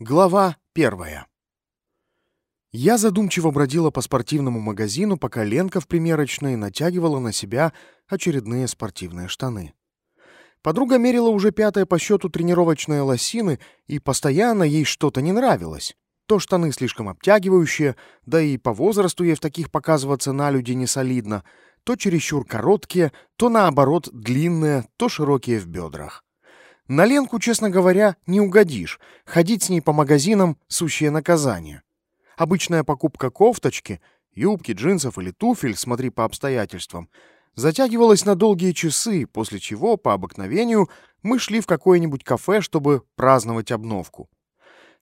Глава первая. Я задумчиво бродила по спортивному магазину, пока Ленка в примерочной натягивала на себя очередные спортивные штаны. Подруга мерила уже пятое по счету тренировочные лосины, и постоянно ей что-то не нравилось. То штаны слишком обтягивающие, да и по возрасту ей в таких показываться на люди не солидно, то чересчур короткие, то наоборот длинные, то широкие в бедрах. На Ленку, честно говоря, не угодишь. Ходить с ней по магазинам — сущее наказание. Обычная покупка кофточки, юбки, джинсов или туфель, смотри по обстоятельствам, затягивалась на долгие часы, после чего, по обыкновению, мы шли в какое-нибудь кафе, чтобы праздновать обновку.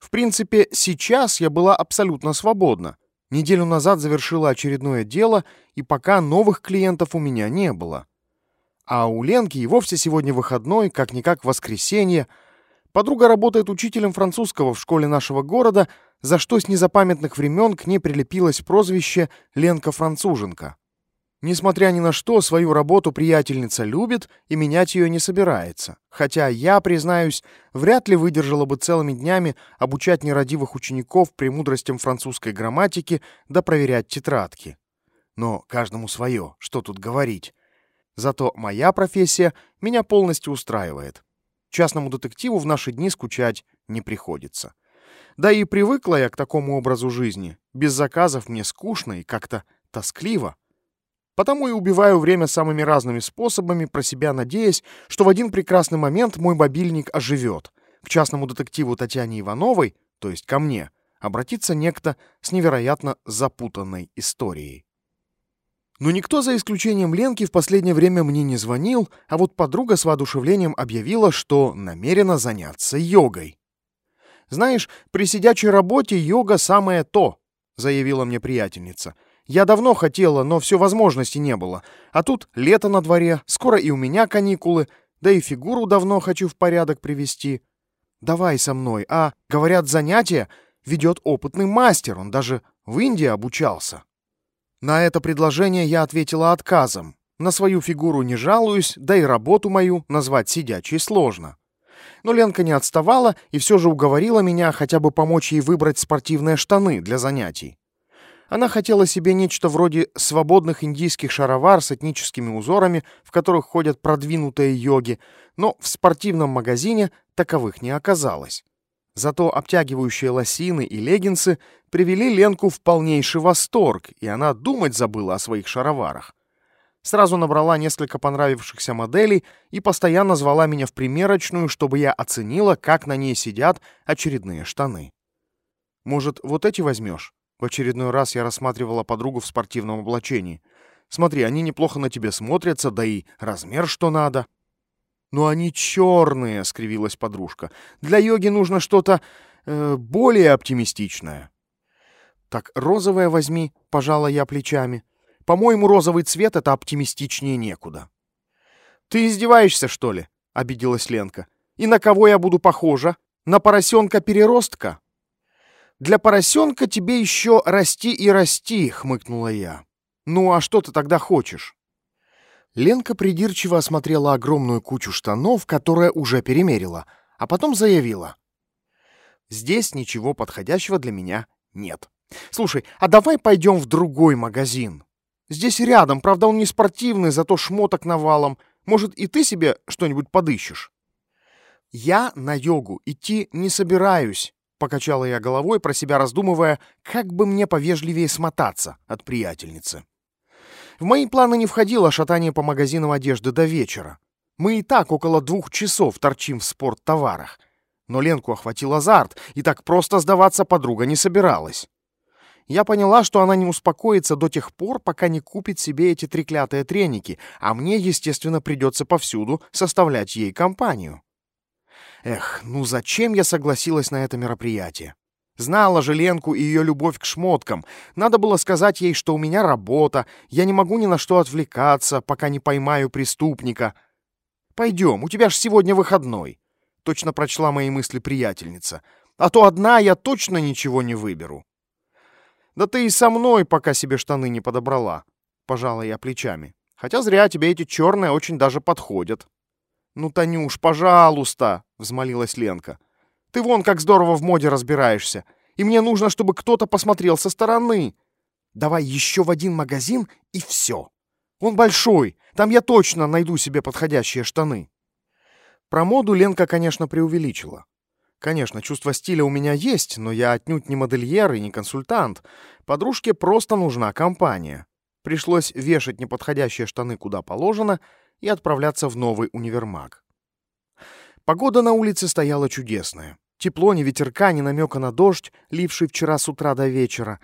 В принципе, сейчас я была абсолютно свободна. Неделю назад завершила очередное дело, и пока новых клиентов у меня не было. А у Ленки и вовсе сегодня выходной, как-никак воскресенье. Подруга работает учителем французского в школе нашего города, за что с незапамятных времен к ней прилепилось прозвище «Ленка-француженка». Несмотря ни на что, свою работу приятельница любит и менять ее не собирается. Хотя я, признаюсь, вряд ли выдержала бы целыми днями обучать нерадивых учеников премудростям французской грамматики да проверять тетрадки. Но каждому свое, что тут говорить. Зато моя профессия меня полностью устраивает. Частному детективу в наши дни скучать не приходится. Да и привыкла я к такому образу жизни. Без заказов мне скучно и как-то тоскливо. Потому и убиваю время самыми разными способами, про себя надеясь, что в один прекрасный момент мой мобильник оживет. К частному детективу Татьяне Ивановой, то есть ко мне, обратится некто с невероятно запутанной историей. Но никто, за исключением Ленки, в последнее время мне не звонил, а вот подруга с воодушевлением объявила, что намерена заняться йогой. «Знаешь, при сидячей работе йога самое то», — заявила мне приятельница. «Я давно хотела, но все возможности не было. А тут лето на дворе, скоро и у меня каникулы, да и фигуру давно хочу в порядок привести. Давай со мной, а, говорят, занятия ведет опытный мастер, он даже в Индии обучался». На это предложение я ответила отказом. На свою фигуру не жалуюсь, да и работу мою назвать сидячей сложно. Но Ленка не отставала и все же уговорила меня хотя бы помочь ей выбрать спортивные штаны для занятий. Она хотела себе нечто вроде свободных индийских шаровар с этническими узорами, в которых ходят продвинутые йоги, но в спортивном магазине таковых не оказалось. Зато обтягивающие лосины и леггинсы привели Ленку в полнейший восторг, и она думать забыла о своих шароварах. Сразу набрала несколько понравившихся моделей и постоянно звала меня в примерочную, чтобы я оценила, как на ней сидят очередные штаны. «Может, вот эти возьмешь?» В очередной раз я рассматривала подругу в спортивном облачении. «Смотри, они неплохо на тебе смотрятся, да и размер что надо». «Но они черные», — скривилась подружка. «Для йоги нужно что-то э, более оптимистичное». «Так розовое возьми», — пожала я плечами. «По-моему, розовый цвет — это оптимистичнее некуда». «Ты издеваешься, что ли?» — обиделась Ленка. «И на кого я буду похожа? На поросенка-переростка?» «Для поросенка тебе еще расти и расти», — хмыкнула я. «Ну а что ты тогда хочешь?» Ленка придирчиво осмотрела огромную кучу штанов, которая уже перемерила, а потом заявила. «Здесь ничего подходящего для меня нет. Слушай, а давай пойдем в другой магазин? Здесь рядом, правда, он не спортивный, зато шмоток навалом. Может, и ты себе что-нибудь подыщешь?» «Я на йогу идти не собираюсь», — покачала я головой, про себя раздумывая, как бы мне повежливее смотаться от приятельницы. В мои планы не входило шатание по магазинам одежды до вечера. Мы и так около двух часов торчим в спорттоварах. Но Ленку охватил азарт, и так просто сдаваться подруга не собиралась. Я поняла, что она не успокоится до тех пор, пока не купит себе эти треклятые треники, а мне, естественно, придется повсюду составлять ей компанию. Эх, ну зачем я согласилась на это мероприятие? Знала же Ленку и ее любовь к шмоткам. Надо было сказать ей, что у меня работа, я не могу ни на что отвлекаться, пока не поймаю преступника. «Пойдем, у тебя ж сегодня выходной», — точно прочла мои мысли приятельница. «А то одна я точно ничего не выберу». «Да ты и со мной пока себе штаны не подобрала», — пожала я плечами. «Хотя зря тебе эти черные очень даже подходят». «Ну, Танюш, пожалуйста», — взмолилась Ленка. Ты вон как здорово в моде разбираешься. И мне нужно, чтобы кто-то посмотрел со стороны. Давай еще в один магазин и все. Он большой, там я точно найду себе подходящие штаны. Про моду Ленка, конечно, преувеличила. Конечно, чувство стиля у меня есть, но я отнюдь не модельер и не консультант. Подружке просто нужна компания. Пришлось вешать неподходящие штаны куда положено и отправляться в новый универмаг. Погода на улице стояла чудесная. Тепло, ни ветерка, ни намека на дождь, ливший вчера с утра до вечера.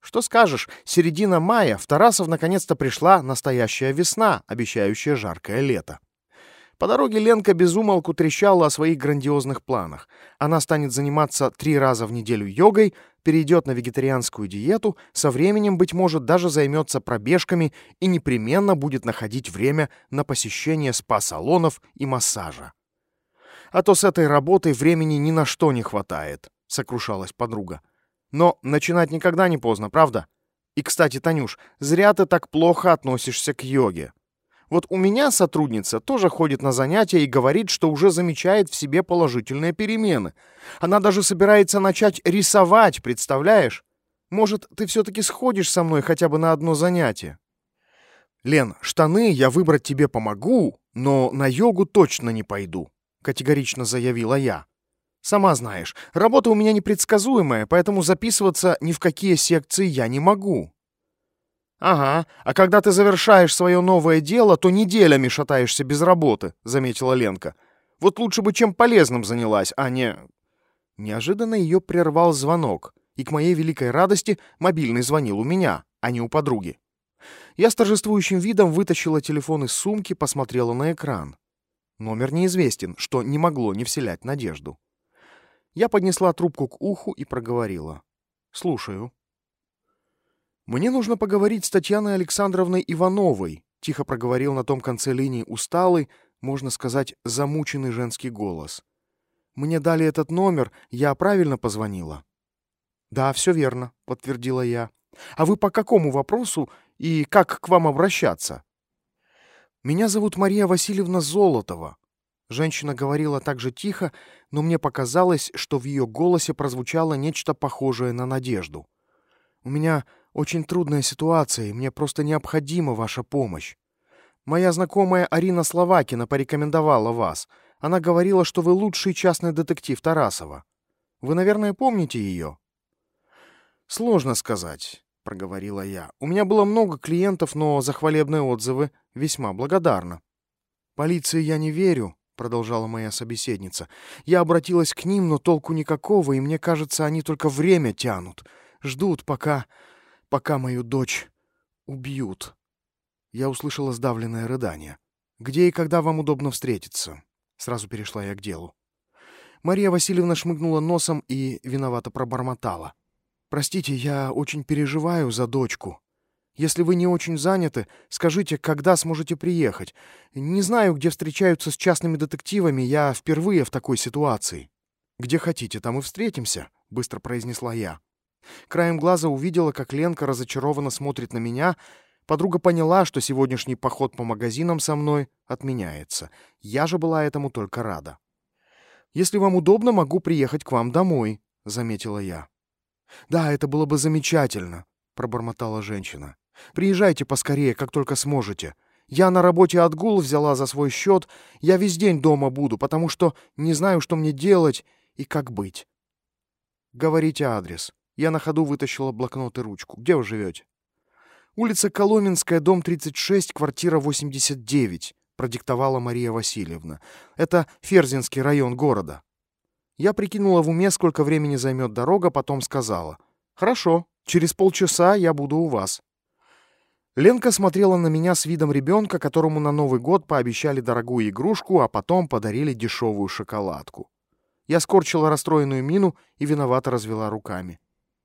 Что скажешь, середина мая, в Тарасов наконец-то пришла настоящая весна, обещающая жаркое лето. По дороге Ленка безумолку трещала о своих грандиозных планах. Она станет заниматься три раза в неделю йогой, перейдет на вегетарианскую диету, со временем, быть может, даже займется пробежками и непременно будет находить время на посещение спа-салонов и массажа. А то с этой работой времени ни на что не хватает, сокрушалась подруга. Но начинать никогда не поздно, правда? И, кстати, Танюш, зря ты так плохо относишься к йоге. Вот у меня сотрудница тоже ходит на занятия и говорит, что уже замечает в себе положительные перемены. Она даже собирается начать рисовать, представляешь? Может, ты все-таки сходишь со мной хотя бы на одно занятие? Лен, штаны я выбрать тебе помогу, но на йогу точно не пойду, категорично заявила я. Сама знаешь, работа у меня непредсказуемая, поэтому записываться ни в какие секции я не могу. Ага, а когда ты завершаешь свое новое дело, то неделями шатаешься без работы, заметила Ленка. Вот лучше бы чем полезным занялась, а не... Неожиданно ее прервал звонок, и к моей великой радости мобильный звонил у меня, а не у подруги. Я с торжествующим видом вытащила телефон из сумки, посмотрела на экран. Номер неизвестен, что не могло не вселять надежду. Я поднесла трубку к уху и проговорила. «Слушаю». «Мне нужно поговорить с Татьяной Александровной Ивановой», — тихо проговорил на том конце линии усталый, можно сказать, замученный женский голос. «Мне дали этот номер, я правильно позвонила?» «Да, все верно», — подтвердила я. «А вы по какому вопросу и как к вам обращаться?» «Меня зовут Мария Васильевна Золотова», Женщина говорила так же тихо, но мне показалось, что в ее голосе прозвучало нечто похожее на надежду. «У меня очень трудная ситуация, и мне просто необходима ваша помощь. Моя знакомая Арина Словакина порекомендовала вас. Она говорила, что вы лучший частный детектив Тарасова. Вы, наверное, помните ее?» «Сложно сказать», — проговорила я. «У меня было много клиентов, но за хвалебные отзывы весьма благодарна. Полиции я не верю, — продолжала моя собеседница. «Я обратилась к ним, но толку никакого, и мне кажется, они только время тянут. Ждут, пока... пока мою дочь убьют». Я услышала сдавленное рыдание. «Где и когда вам удобно встретиться?» Сразу перешла я к делу. Мария Васильевна шмыгнула носом и виновато пробормотала. «Простите, я очень переживаю за дочку. Если вы не очень заняты, скажите, когда сможете приехать. Не знаю, где встречаются с частными детективами, я впервые в такой ситуации. Где хотите, там и встретимся, быстро произнесла я. Краем глаза увидела, как Ленка разочарованно смотрит на меня. Подруга поняла, что сегодняшний поход по магазинам со мной отменяется. Я же была этому только рада. Если вам удобно, могу приехать к вам домой, заметила я. Да, это было бы замечательно, пробормотала женщина. Приезжайте поскорее, как только сможете. Я на работе отгул взяла за свой счет. Я весь день дома буду, потому что не знаю, что мне делать и как быть. Говорите адрес. Я на ходу вытащила блокнот и ручку. Где вы живете? Улица Коломенская, дом 36, квартира 89, продиктовала Мария Васильевна. Это Ферзинский район города. Я прикинула в уме, сколько времени займет дорога, потом сказала. «Хорошо, через полчаса я буду у вас». Ленка смотрела на меня с видом ребенка, которому на Новый год пообещали дорогую игрушку, а потом подарили дешевую шоколадку. Я скорчила расстроенную мину и виновато развела руками.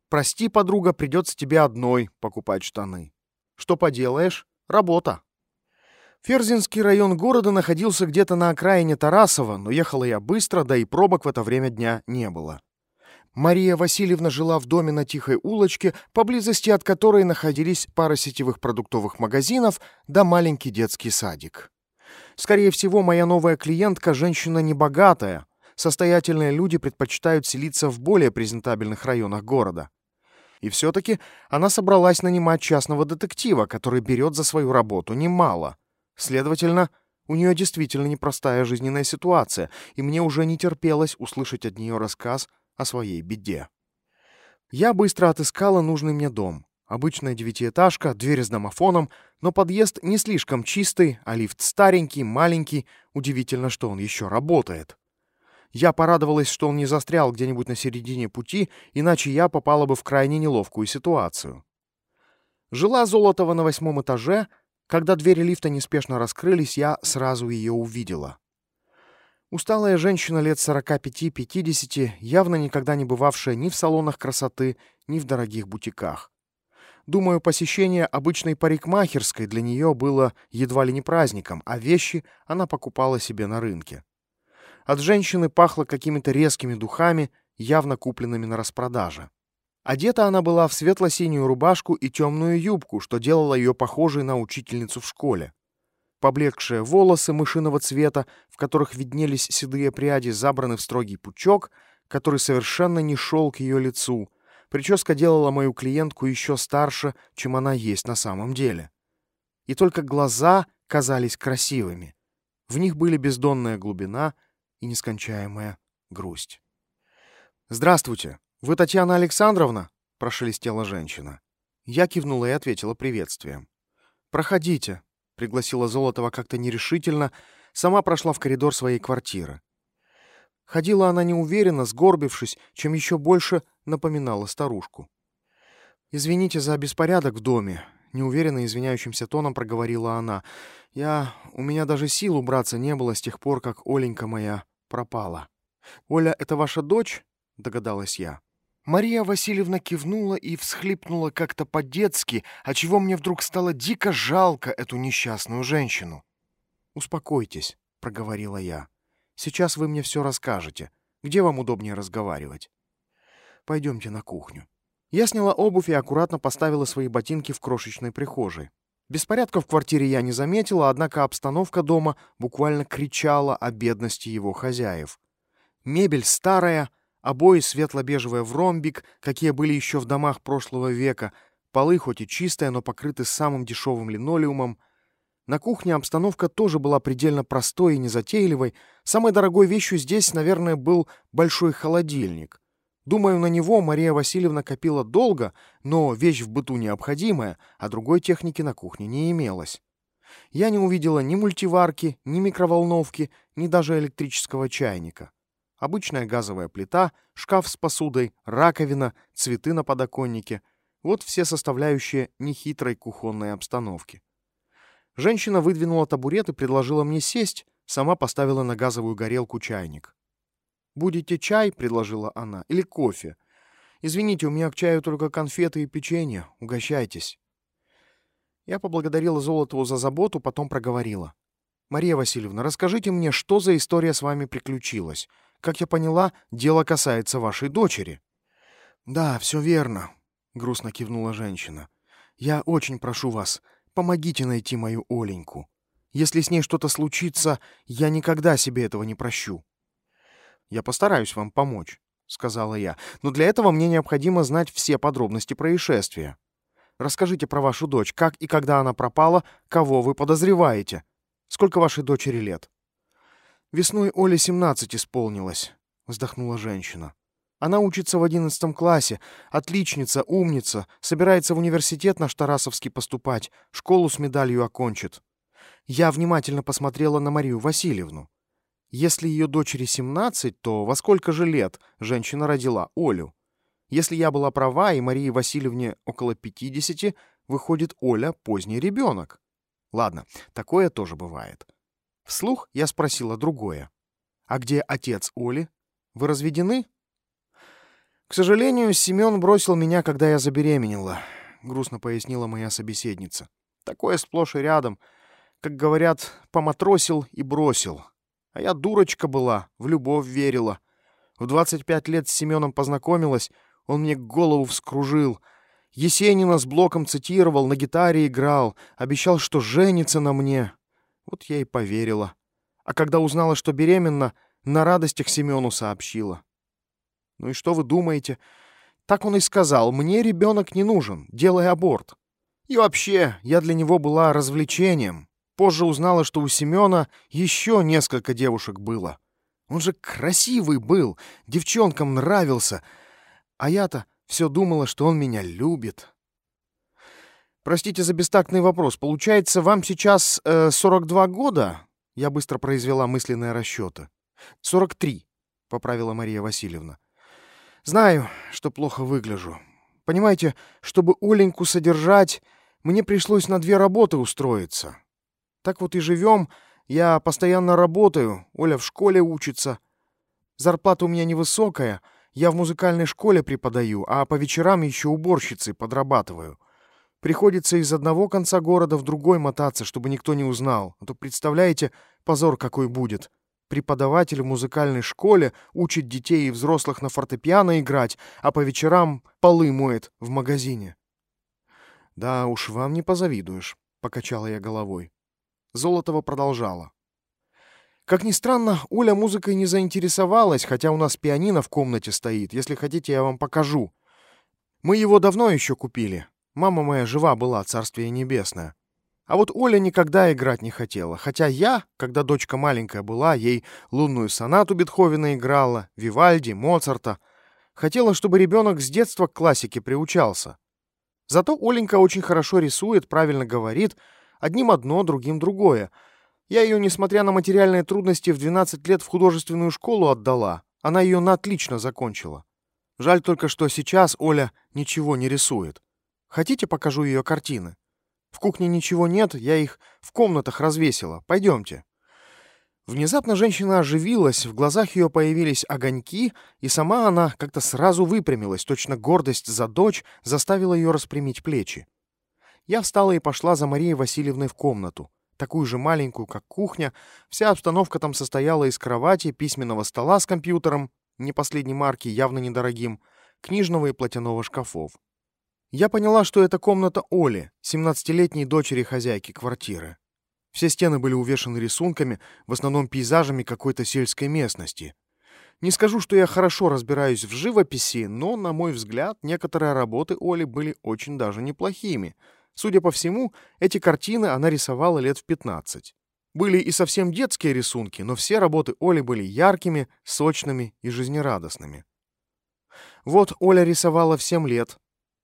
«Прости, подруга, придется тебе одной покупать штаны». «Что поделаешь? Работа». Ферзинский район города находился где-то на окраине Тарасова, но ехала я быстро, да и пробок в это время дня не было. Мария Васильевна жила в доме на тихой улочке, поблизости от которой находились пара сетевых продуктовых магазинов да маленький детский садик. Скорее всего, моя новая клиентка – женщина небогатая. состоятельные люди предпочитают селиться в более презентабельных районах города. И все-таки она собралась нанимать частного детектива, который берет за свою работу немало. Следовательно, у нее действительно непростая жизненная ситуация, и мне уже не терпелось услышать от нее рассказ о своей беде. Я быстро отыскала нужный мне дом. Обычная девятиэтажка, дверь с домофоном, но подъезд не слишком чистый, а лифт старенький, маленький. Удивительно, что он еще работает. Я порадовалась, что он не застрял где-нибудь на середине пути, иначе я попала бы в крайне неловкую ситуацию. Жила Золотова на восьмом этаже. Когда двери лифта неспешно раскрылись, я сразу ее увидела. Усталая женщина лет 45-50, явно никогда не бывавшая ни в салонах красоты, ни в дорогих бутиках. Думаю, посещение обычной парикмахерской для нее было едва ли не праздником, а вещи она покупала себе на рынке. От женщины пахло какими-то резкими духами, явно купленными на распродаже. Одета она была в светло-синюю рубашку и темную юбку, что делало ее похожей на учительницу в школе. Поблекшие волосы мышиного цвета, в которых виднелись седые пряди, забраны в строгий пучок, который совершенно не шел к ее лицу — Прическа делала мою клиентку еще старше, чем она есть на самом деле. И только глаза казались красивыми. В них были бездонная глубина и нескончаемая грусть. «Здравствуйте! Вы Татьяна Александровна?» — прошелестела женщина. Я кивнула и ответила приветствием. «Проходите», — пригласила Золотова как-то нерешительно, сама прошла в коридор своей квартиры. Ходила она неуверенно, сгорбившись, чем еще больше напоминала старушку. «Извините за беспорядок в доме», — неуверенно извиняющимся тоном проговорила она. «Я... У меня даже сил убраться не было с тех пор, как Оленька моя пропала». «Оля, это ваша дочь?» — догадалась я. Мария Васильевна кивнула и всхлипнула как-то по-детски, отчего мне вдруг стало дико жалко эту несчастную женщину. «Успокойтесь», — проговорила я. Сейчас вы мне все расскажете. Где вам удобнее разговаривать? Пойдемте на кухню. Я сняла обувь и аккуратно поставила свои ботинки в крошечной прихожей. Беспорядка в квартире я не заметила, однако обстановка дома буквально кричала о бедности его хозяев. Мебель старая, обои светло-бежевые в ромбик, какие были еще в домах прошлого века, полы хоть и чистые, но покрыты самым дешевым линолеумом, на кухне обстановка тоже была предельно простой и незатейливой. Самой дорогой вещью здесь, наверное, был большой холодильник. Думаю, на него Мария Васильевна копила долго, но вещь в быту необходимая, а другой техники на кухне не имелось. Я не увидела ни мультиварки, ни микроволновки, ни даже электрического чайника. Обычная газовая плита, шкаф с посудой, раковина, цветы на подоконнике — вот все составляющие нехитрой кухонной обстановки. Женщина выдвинула табурет и предложила мне сесть, сама поставила на газовую горелку чайник. «Будете чай?» — предложила она. «Или кофе? Извините, у меня к чаю только конфеты и печенье. Угощайтесь». Я поблагодарила Золотову за заботу, потом проговорила. «Мария Васильевна, расскажите мне, что за история с вами приключилась? Как я поняла, дело касается вашей дочери». «Да, все верно», — грустно кивнула женщина. «Я очень прошу вас, Помогите найти мою Оленьку. Если с ней что-то случится, я никогда себе этого не прощу. Я постараюсь вам помочь, сказала я. Но для этого мне необходимо знать все подробности происшествия. Расскажите про вашу дочь, как и когда она пропала, кого вы подозреваете. Сколько вашей дочери лет? Весной Оле 17 исполнилось, вздохнула женщина. Она учится в одиннадцатом классе, отличница, умница, собирается в университет наш Тарасовский поступать, школу с медалью окончит. Я внимательно посмотрела на Марию Васильевну. Если ее дочери 17, то во сколько же лет женщина родила Олю? Если я была права, и Марии Васильевне около 50, выходит Оля поздний ребенок. Ладно, такое тоже бывает. Вслух я спросила другое. А где отец Оли? Вы разведены? «К сожалению, Семен бросил меня, когда я забеременела», — грустно пояснила моя собеседница. «Такое сплошь и рядом. Как говорят, поматросил и бросил. А я дурочка была, в любовь верила. В 25 лет с Семеном познакомилась, он мне голову вскружил. Есенина с блоком цитировал, на гитаре играл, обещал, что женится на мне. Вот я и поверила. А когда узнала, что беременна, на радостях Семену сообщила. Ну и что вы думаете? Так он и сказал, мне ребенок не нужен, делай аборт. И вообще, я для него была развлечением. Позже узнала, что у Семена еще несколько девушек было. Он же красивый был, девчонкам нравился. А я-то все думала, что он меня любит. Простите за бестактный вопрос. Получается, вам сейчас э, 42 года? Я быстро произвела мысленные расчеты. 43, поправила Мария Васильевна. Знаю, что плохо выгляжу. Понимаете, чтобы Оленьку содержать, мне пришлось на две работы устроиться. Так вот и живем. Я постоянно работаю, Оля в школе учится. Зарплата у меня невысокая, я в музыкальной школе преподаю, а по вечерам еще уборщицей подрабатываю. Приходится из одного конца города в другой мотаться, чтобы никто не узнал. А то, представляете, позор какой будет. Преподаватель в музыкальной школе учит детей и взрослых на фортепиано играть, а по вечерам полы моет в магазине. «Да уж, вам не позавидуешь», — покачала я головой. Золотова продолжала. Как ни странно, Оля музыкой не заинтересовалась, хотя у нас пианино в комнате стоит. Если хотите, я вам покажу. Мы его давно еще купили. Мама моя жива была, царствие небесное. А вот Оля никогда играть не хотела, хотя я, когда дочка маленькая была, ей лунную сонату Бетховена играла, Вивальди, Моцарта. Хотела, чтобы ребенок с детства к классике приучался. Зато Оленька очень хорошо рисует, правильно говорит, одним одно, другим другое. Я ее, несмотря на материальные трудности, в 12 лет в художественную школу отдала. Она ее на отлично закончила. Жаль только, что сейчас Оля ничего не рисует. Хотите, покажу ее картины? В кухне ничего нет, я их в комнатах развесила. Пойдемте». Внезапно женщина оживилась, в глазах ее появились огоньки, и сама она как-то сразу выпрямилась, точно гордость за дочь заставила ее распрямить плечи. Я встала и пошла за Марией Васильевной в комнату, такую же маленькую, как кухня. Вся обстановка там состояла из кровати, письменного стола с компьютером, не последней марки, явно недорогим, книжного и платяного шкафов. Я поняла, что это комната Оли, 17-летней дочери хозяйки квартиры. Все стены были увешаны рисунками, в основном пейзажами какой-то сельской местности. Не скажу, что я хорошо разбираюсь в живописи, но, на мой взгляд, некоторые работы Оли были очень даже неплохими. Судя по всему, эти картины она рисовала лет в 15. Были и совсем детские рисунки, но все работы Оли были яркими, сочными и жизнерадостными. Вот Оля рисовала в 7 лет,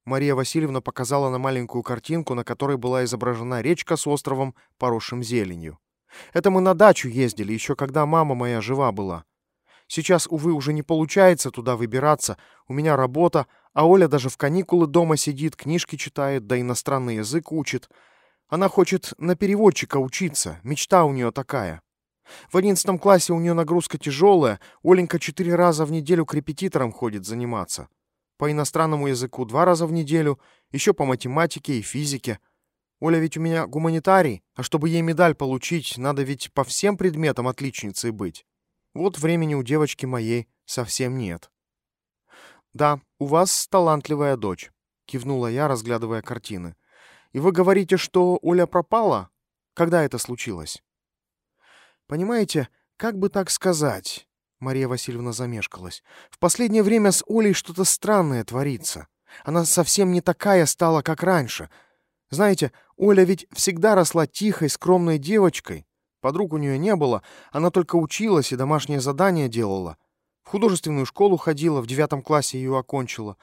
Мария Васильевна показала на маленькую картинку, на которой была изображена речка с островом, поросшим зеленью. Это мы на дачу ездили, еще когда мама моя жива была. Сейчас, увы, уже не получается туда выбираться. У меня работа, а Оля даже в каникулы дома сидит, книжки читает, да иностранный язык учит. Она хочет на переводчика учиться, мечта у нее такая. В одиннадцатом классе у нее нагрузка тяжелая, Оленька четыре раза в неделю к репетиторам ходит заниматься по иностранному языку два раза в неделю, еще по математике и физике. Оля ведь у меня гуманитарий, а чтобы ей медаль получить, надо ведь по всем предметам отличницей быть. Вот времени у девочки моей совсем нет. «Да, у вас талантливая дочь», — кивнула я, разглядывая картины. «И вы говорите, что Оля пропала? Когда это случилось?» «Понимаете, как бы так сказать? Мария Васильевна замешкалась. «В последнее время с Олей что-то странное творится. Она совсем не такая стала, как раньше. Знаете, Оля ведь всегда росла тихой, скромной девочкой. Подруг у нее не было, она только училась и домашнее задание делала. В художественную школу ходила, в девятом классе ее окончила.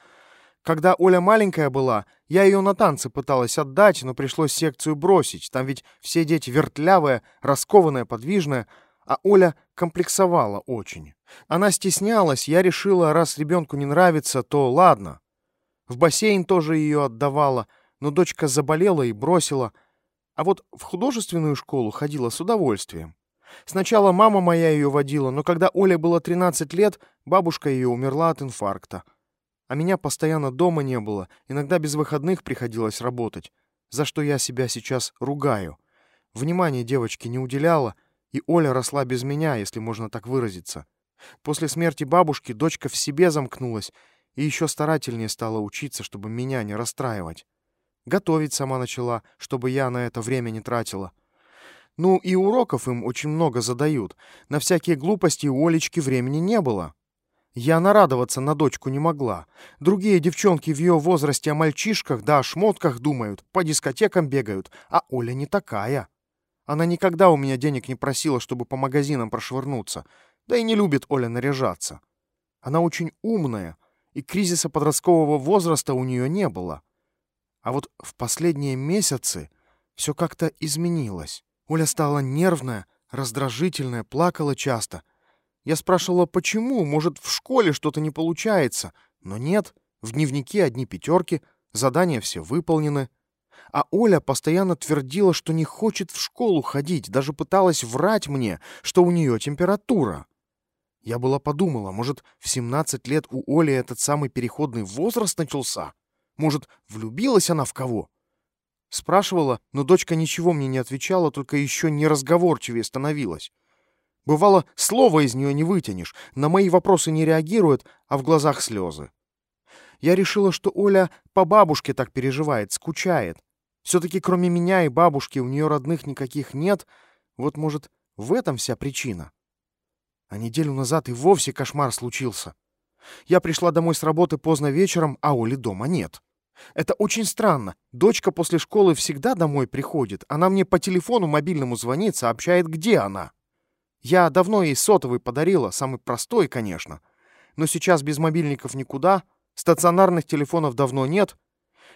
Когда Оля маленькая была, я ее на танцы пыталась отдать, но пришлось секцию бросить. Там ведь все дети вертлявые, раскованные, подвижные, а Оля комплексовала очень. Она стеснялась, я решила, раз ребенку не нравится, то ладно. В бассейн тоже ее отдавала, но дочка заболела и бросила. А вот в художественную школу ходила с удовольствием. Сначала мама моя ее водила, но когда Оле было 13 лет, бабушка ее умерла от инфаркта. А меня постоянно дома не было, иногда без выходных приходилось работать, за что я себя сейчас ругаю. Внимания девочке не уделяла, и Оля росла без меня, если можно так выразиться. После смерти бабушки дочка в себе замкнулась и еще старательнее стала учиться, чтобы меня не расстраивать. Готовить сама начала, чтобы я на это время не тратила. Ну и уроков им очень много задают. На всякие глупости у Олечки времени не было. Я нарадоваться на дочку не могла. Другие девчонки в ее возрасте о мальчишках да о шмотках думают, по дискотекам бегают, а Оля не такая. Она никогда у меня денег не просила, чтобы по магазинам прошвырнуться. Да и не любит Оля наряжаться. Она очень умная, и кризиса подросткового возраста у нее не было. А вот в последние месяцы все как-то изменилось. Оля стала нервная, раздражительная, плакала часто. Я спрашивала, почему, может, в школе что-то не получается. Но нет, в дневнике одни пятерки, задания все выполнены. А Оля постоянно твердила, что не хочет в школу ходить, даже пыталась врать мне, что у нее температура. Я была подумала, может, в 17 лет у Оли этот самый переходный возраст начался? Может, влюбилась она в кого? Спрашивала, но дочка ничего мне не отвечала, только еще неразговорчивее становилась. Бывало, слова из нее не вытянешь, на мои вопросы не реагирует, а в глазах слезы. Я решила, что Оля по бабушке так переживает, скучает. Все-таки кроме меня и бабушки у нее родных никаких нет. Вот, может, в этом вся причина. А неделю назад и вовсе кошмар случился. Я пришла домой с работы поздно вечером, а Оли дома нет. Это очень странно. Дочка после школы всегда домой приходит. Она мне по телефону мобильному звонит, сообщает, где она. Я давно ей сотовый подарила, самый простой, конечно. Но сейчас без мобильников никуда. Стационарных телефонов давно нет.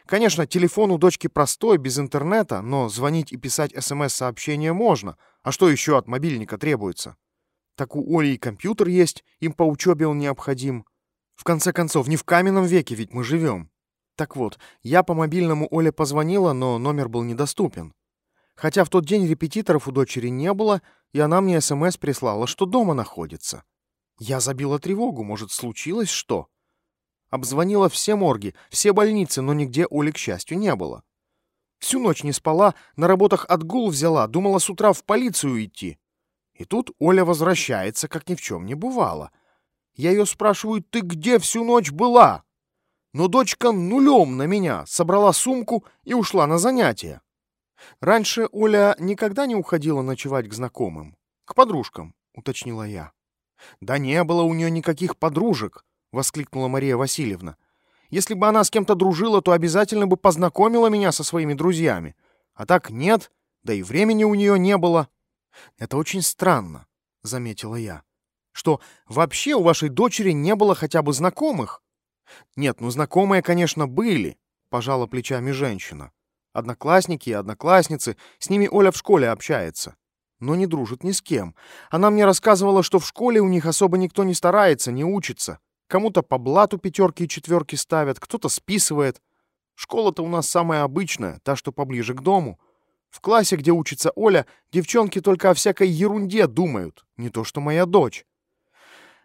Конечно, телефон у дочки простой, без интернета, но звонить и писать СМС-сообщения можно. А что еще от мобильника требуется? Так у Оли и компьютер есть, им по учебе он необходим. В конце концов, не в каменном веке ведь мы живем. Так вот, я по мобильному Оле позвонила, но номер был недоступен. Хотя в тот день репетиторов у дочери не было, и она мне СМС прислала, что дома находится. Я забила тревогу, может, случилось что? Обзвонила все морги, все больницы, но нигде Оли, к счастью, не было. Всю ночь не спала, на работах отгул взяла, думала с утра в полицию идти. И тут Оля возвращается, как ни в чем не бывало. Я ее спрашиваю, ты где всю ночь была? Но дочка нулем на меня, собрала сумку и ушла на занятия. Раньше Оля никогда не уходила ночевать к знакомым, к подружкам, уточнила я. Да не было у нее никаких подружек, воскликнула Мария Васильевна. Если бы она с кем-то дружила, то обязательно бы познакомила меня со своими друзьями. А так нет, да и времени у нее не было. Это очень странно, заметила я что вообще у вашей дочери не было хотя бы знакомых? Нет, ну знакомые, конечно, были, пожала плечами женщина. Одноклассники и одноклассницы, с ними Оля в школе общается. Но не дружит ни с кем. Она мне рассказывала, что в школе у них особо никто не старается, не учится. Кому-то по блату пятерки и четверки ставят, кто-то списывает. Школа-то у нас самая обычная, та, что поближе к дому. В классе, где учится Оля, девчонки только о всякой ерунде думают, не то что моя дочь.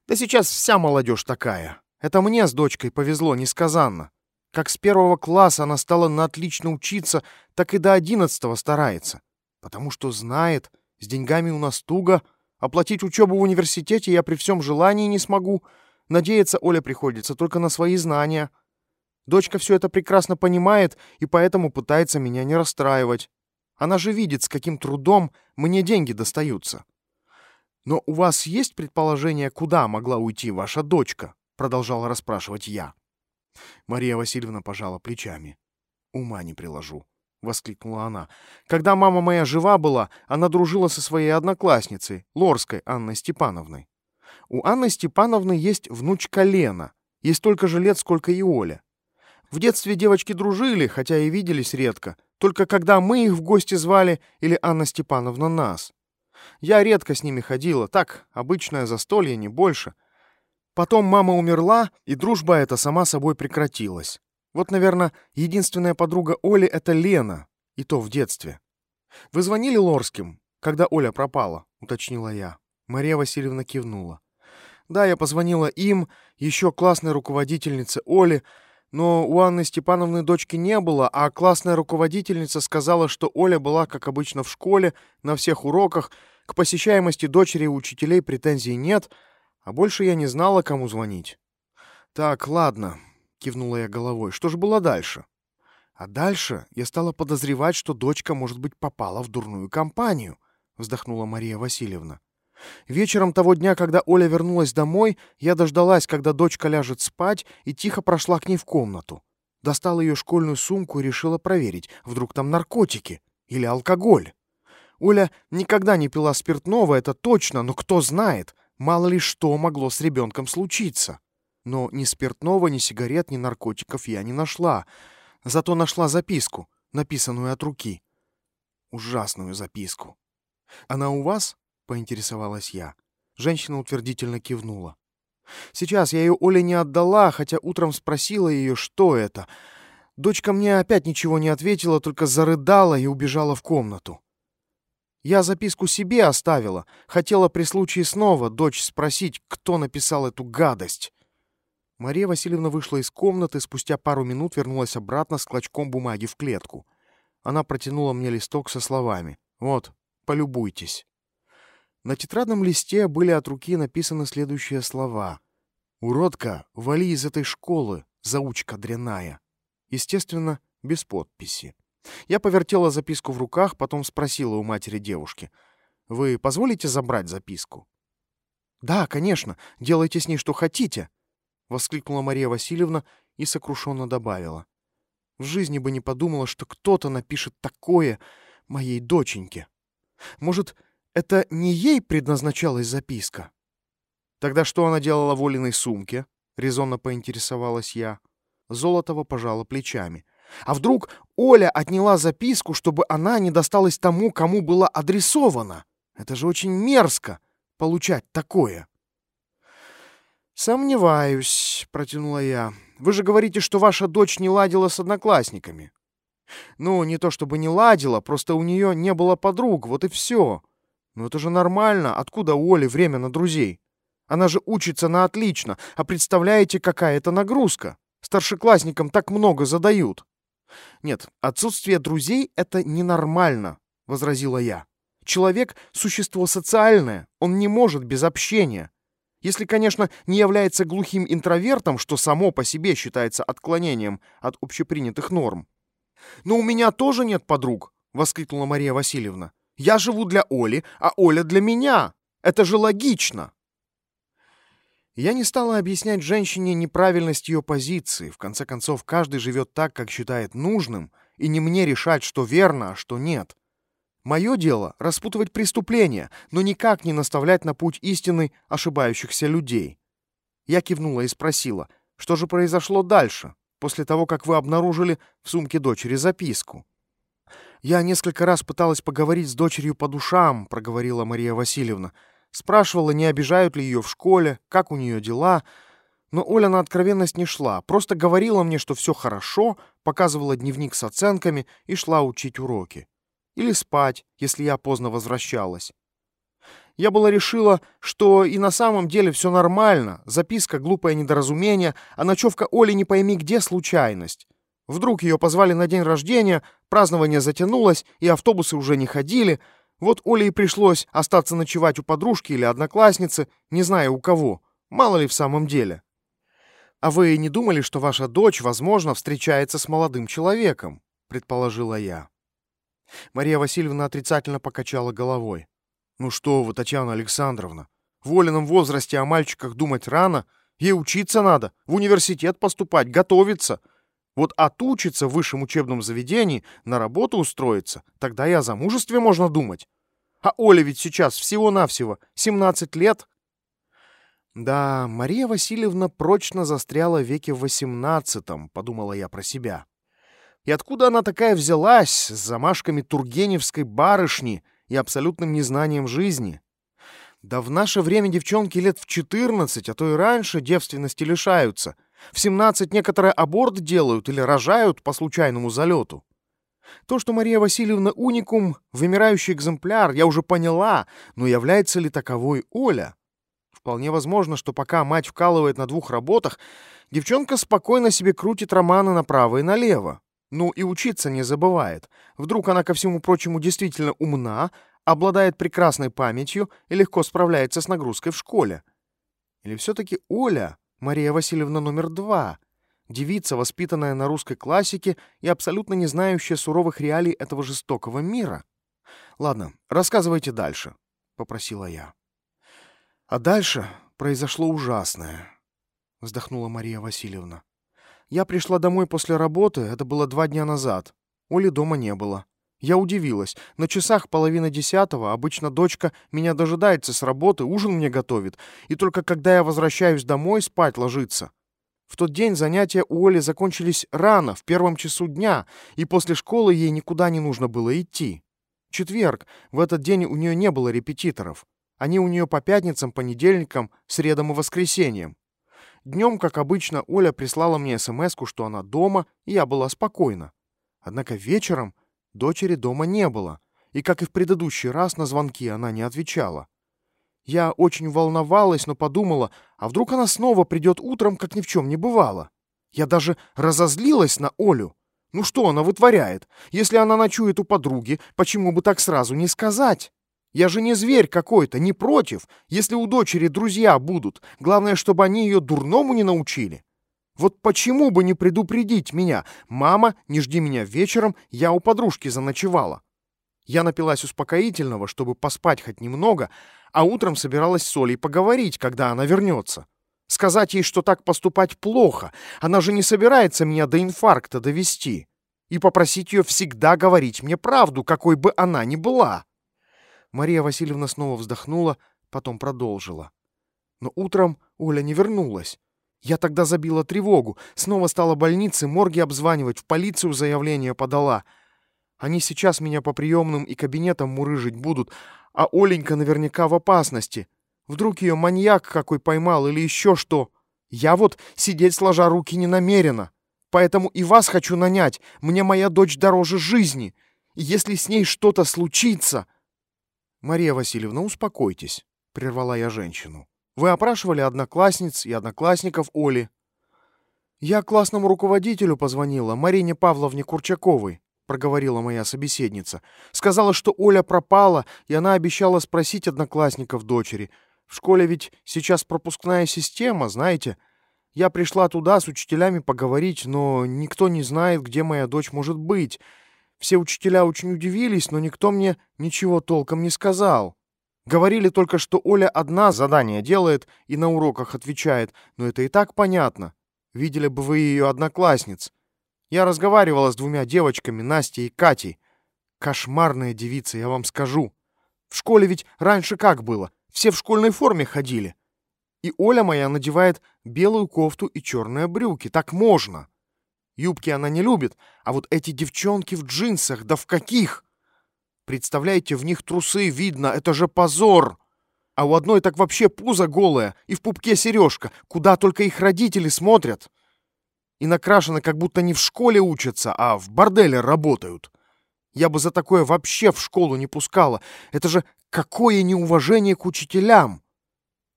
Да сейчас вся молодежь такая. Это мне с дочкой повезло несказанно. Как с первого класса она стала на отлично учиться, так и до одиннадцатого старается. Потому что знает, с деньгами у нас туго, оплатить учебу в университете я при всем желании не смогу. Надеяться Оля приходится только на свои знания. Дочка все это прекрасно понимает и поэтому пытается меня не расстраивать. Она же видит, с каким трудом мне деньги достаются. «Но у вас есть предположение, куда могла уйти ваша дочка?» — продолжал расспрашивать я. Мария Васильевна пожала плечами. «Ума не приложу», — воскликнула она. «Когда мама моя жива была, она дружила со своей одноклассницей, Лорской Анной Степановной. У Анны Степановны есть внучка Лена, ей столько же лет, сколько и Оля. В детстве девочки дружили, хотя и виделись редко, только когда мы их в гости звали или Анна Степановна нас. Я редко с ними ходила, так, обычное застолье, не больше. Потом мама умерла, и дружба эта сама собой прекратилась. Вот, наверное, единственная подруга Оли — это Лена, и то в детстве. «Вы звонили Лорским, когда Оля пропала?» — уточнила я. Мария Васильевна кивнула. «Да, я позвонила им, еще классной руководительнице Оли, но у Анны Степановны дочки не было, а классная руководительница сказала, что Оля была, как обычно, в школе, на всех уроках, к посещаемости дочери и учителей претензий нет, а больше я не знала, кому звонить. «Так, ладно», — кивнула я головой. «Что же было дальше?» А дальше я стала подозревать, что дочка, может быть, попала в дурную компанию. вздохнула Мария Васильевна. Вечером того дня, когда Оля вернулась домой, я дождалась, когда дочка ляжет спать, и тихо прошла к ней в комнату. Достала ее школьную сумку и решила проверить, вдруг там наркотики или алкоголь. Оля никогда не пила спиртного, это точно, но кто знает, мало ли что могло с ребенком случиться. Но ни спиртного, ни сигарет, ни наркотиков я не нашла. Зато нашла записку, написанную от руки. Ужасную записку. «Она у вас?» — поинтересовалась я. Женщина утвердительно кивнула. Сейчас я ее Оле не отдала, хотя утром спросила ее, что это. Дочка мне опять ничего не ответила, только зарыдала и убежала в комнату. Я записку себе оставила. Хотела при случае снова дочь спросить, кто написал эту гадость. Мария Васильевна вышла из комнаты, спустя пару минут вернулась обратно с клочком бумаги в клетку. Она протянула мне листок со словами. «Вот, полюбуйтесь». На тетрадном листе были от руки написаны следующие слова. «Уродка, вали из этой школы, заучка дряная». Естественно, без подписи. Я повертела записку в руках, потом спросила у матери девушки. «Вы позволите забрать записку?» «Да, конечно, делайте с ней что хотите», — воскликнула Мария Васильевна и сокрушенно добавила. «В жизни бы не подумала, что кто-то напишет такое моей доченьке. Может, это не ей предназначалась записка? Тогда что она делала в Олиной сумке? Резонно поинтересовалась я. Золотова пожала плечами. А вдруг Оля отняла записку, чтобы она не досталась тому, кому была адресована? Это же очень мерзко получать такое. «Сомневаюсь», — протянула я. «Вы же говорите, что ваша дочь не ладила с одноклассниками». «Ну, не то чтобы не ладила, просто у нее не было подруг, вот и все. Но это же нормально. Откуда у Оли время на друзей? Она же учится на отлично. А представляете, какая это нагрузка? Старшеклассникам так много задают. Нет, отсутствие друзей — это ненормально, — возразила я. Человек — существо социальное, он не может без общения. Если, конечно, не является глухим интровертом, что само по себе считается отклонением от общепринятых норм. «Но у меня тоже нет подруг!» — воскликнула Мария Васильевна. Я живу для Оли, а Оля для меня. Это же логично. Я не стала объяснять женщине неправильность ее позиции. В конце концов, каждый живет так, как считает нужным, и не мне решать, что верно, а что нет. Мое дело — распутывать преступления, но никак не наставлять на путь истины ошибающихся людей. Я кивнула и спросила, что же произошло дальше, после того, как вы обнаружили в сумке дочери записку. «Я несколько раз пыталась поговорить с дочерью по душам», — проговорила Мария Васильевна. Спрашивала, не обижают ли ее в школе, как у нее дела. Но Оля на откровенность не шла, просто говорила мне, что все хорошо, показывала дневник с оценками и шла учить уроки. Или спать, если я поздно возвращалась. Я была решила, что и на самом деле все нормально, записка — глупое недоразумение, а ночевка Оли не пойми где случайность. Вдруг ее позвали на день рождения, празднование затянулось, и автобусы уже не ходили. Вот Оле и пришлось остаться ночевать у подружки или одноклассницы, не зная у кого. Мало ли в самом деле. А вы не думали, что ваша дочь, возможно, встречается с молодым человеком? Предположила я. Мария Васильевна отрицательно покачала головой. Ну что вы, Татьяна Александровна, в воленном возрасте о мальчиках думать рано. Ей учиться надо, в университет поступать, готовиться. Вот отучиться в высшем учебном заведении, на работу устроиться, тогда и о замужестве можно думать. А Оля ведь сейчас всего-навсего 17 лет. Да, Мария Васильевна прочно застряла в веке восемнадцатом, подумала я про себя. И откуда она такая взялась с замашками тургеневской барышни и абсолютным незнанием жизни? Да в наше время девчонки лет в 14, а то и раньше девственности лишаются — в 17 некоторые аборт делают или рожают по случайному залету. То, что Мария Васильевна уникум, вымирающий экземпляр, я уже поняла, но является ли таковой Оля? Вполне возможно, что пока мать вкалывает на двух работах, девчонка спокойно себе крутит романы направо и налево. Ну и учиться не забывает. Вдруг она, ко всему прочему, действительно умна, обладает прекрасной памятью и легко справляется с нагрузкой в школе. Или все-таки Оля Мария Васильевна номер два. Девица, воспитанная на русской классике и абсолютно не знающая суровых реалий этого жестокого мира. Ладно, рассказывайте дальше, попросила я. А дальше произошло ужасное, вздохнула Мария Васильевна. Я пришла домой после работы, это было два дня назад. Оли дома не было. Я удивилась. На часах половина десятого обычно дочка меня дожидается с работы, ужин мне готовит, и только когда я возвращаюсь домой, спать ложится. В тот день занятия у Оли закончились рано, в первом часу дня, и после школы ей никуда не нужно было идти. Четверг. В этот день у нее не было репетиторов. Они у нее по пятницам, понедельникам, средам и воскресеньям. Днем, как обычно, Оля прислала мне смс что она дома, и я была спокойна. Однако вечером дочери дома не было, и, как и в предыдущий раз, на звонки она не отвечала. Я очень волновалась, но подумала, а вдруг она снова придет утром, как ни в чем не бывало. Я даже разозлилась на Олю. Ну что она вытворяет? Если она ночует у подруги, почему бы так сразу не сказать? Я же не зверь какой-то, не против, если у дочери друзья будут. Главное, чтобы они ее дурному не научили. Вот почему бы не предупредить меня? Мама, не жди меня вечером, я у подружки заночевала. Я напилась успокоительного, чтобы поспать хоть немного, а утром собиралась с Олей поговорить, когда она вернется. Сказать ей, что так поступать плохо, она же не собирается меня до инфаркта довести. И попросить ее всегда говорить мне правду, какой бы она ни была. Мария Васильевна снова вздохнула, потом продолжила. Но утром Оля не вернулась. Я тогда забила тревогу, снова стала больнице, морги обзванивать, в полицию заявление подала. Они сейчас меня по приемным и кабинетам мурыжить будут, а Оленька наверняка в опасности. Вдруг ее маньяк какой поймал или еще что. Я вот сидеть сложа руки не намерена. Поэтому и вас хочу нанять. Мне моя дочь дороже жизни. Если с ней что-то случится... Мария Васильевна, успокойтесь, прервала я женщину. Вы опрашивали одноклассниц и одноклассников Оли. Я классному руководителю позвонила, Марине Павловне Курчаковой проговорила моя собеседница. Сказала, что Оля пропала, и она обещала спросить одноклассников дочери. В школе ведь сейчас пропускная система, знаете. Я пришла туда с учителями поговорить, но никто не знает, где моя дочь может быть. Все учителя очень удивились, но никто мне ничего толком не сказал. Говорили только, что Оля одна задание делает и на уроках отвечает, но это и так понятно. Видели бы вы ее одноклассниц. Я разговаривала с двумя девочками, Настей и Катей. Кошмарная девица, я вам скажу. В школе ведь раньше как было? Все в школьной форме ходили. И Оля моя надевает белую кофту и черные брюки. Так можно. Юбки она не любит, а вот эти девчонки в джинсах, да в каких? Представляете, в них трусы видно, это же позор. А у одной так вообще пузо голое и в пупке сережка, куда только их родители смотрят и накрашены, как будто не в школе учатся, а в борделе работают. Я бы за такое вообще в школу не пускала. Это же какое неуважение к учителям!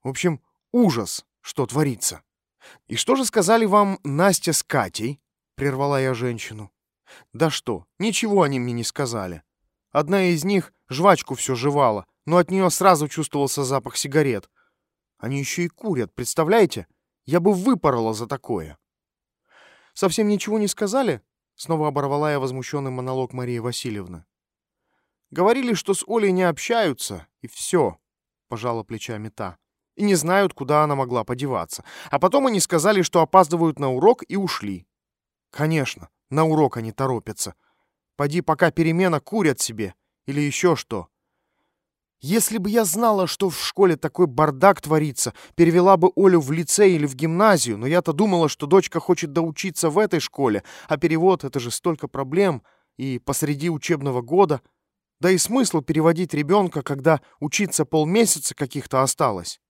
В общем, ужас, что творится. И что же сказали вам Настя с Катей? Прервала я женщину. Да что, ничего они мне не сказали. Одна из них жвачку все жевала, но от нее сразу чувствовался запах сигарет. Они еще и курят, представляете? Я бы выпорола за такое. Совсем ничего не сказали?» Снова оборвала я возмущенный монолог Марии Васильевны. «Говорили, что с Олей не общаются, и все», — пожала плечами та. «И не знают, куда она могла подеваться. А потом они сказали, что опаздывают на урок, и ушли». «Конечно, на урок они торопятся. Поди, пока перемена курят себе. Или еще что. Если бы я знала, что в школе такой бардак творится, перевела бы Олю в лицей или в гимназию, но я-то думала, что дочка хочет доучиться в этой школе, а перевод — это же столько проблем, и посреди учебного года. Да и смысл переводить ребенка, когда учиться полмесяца каких-то осталось.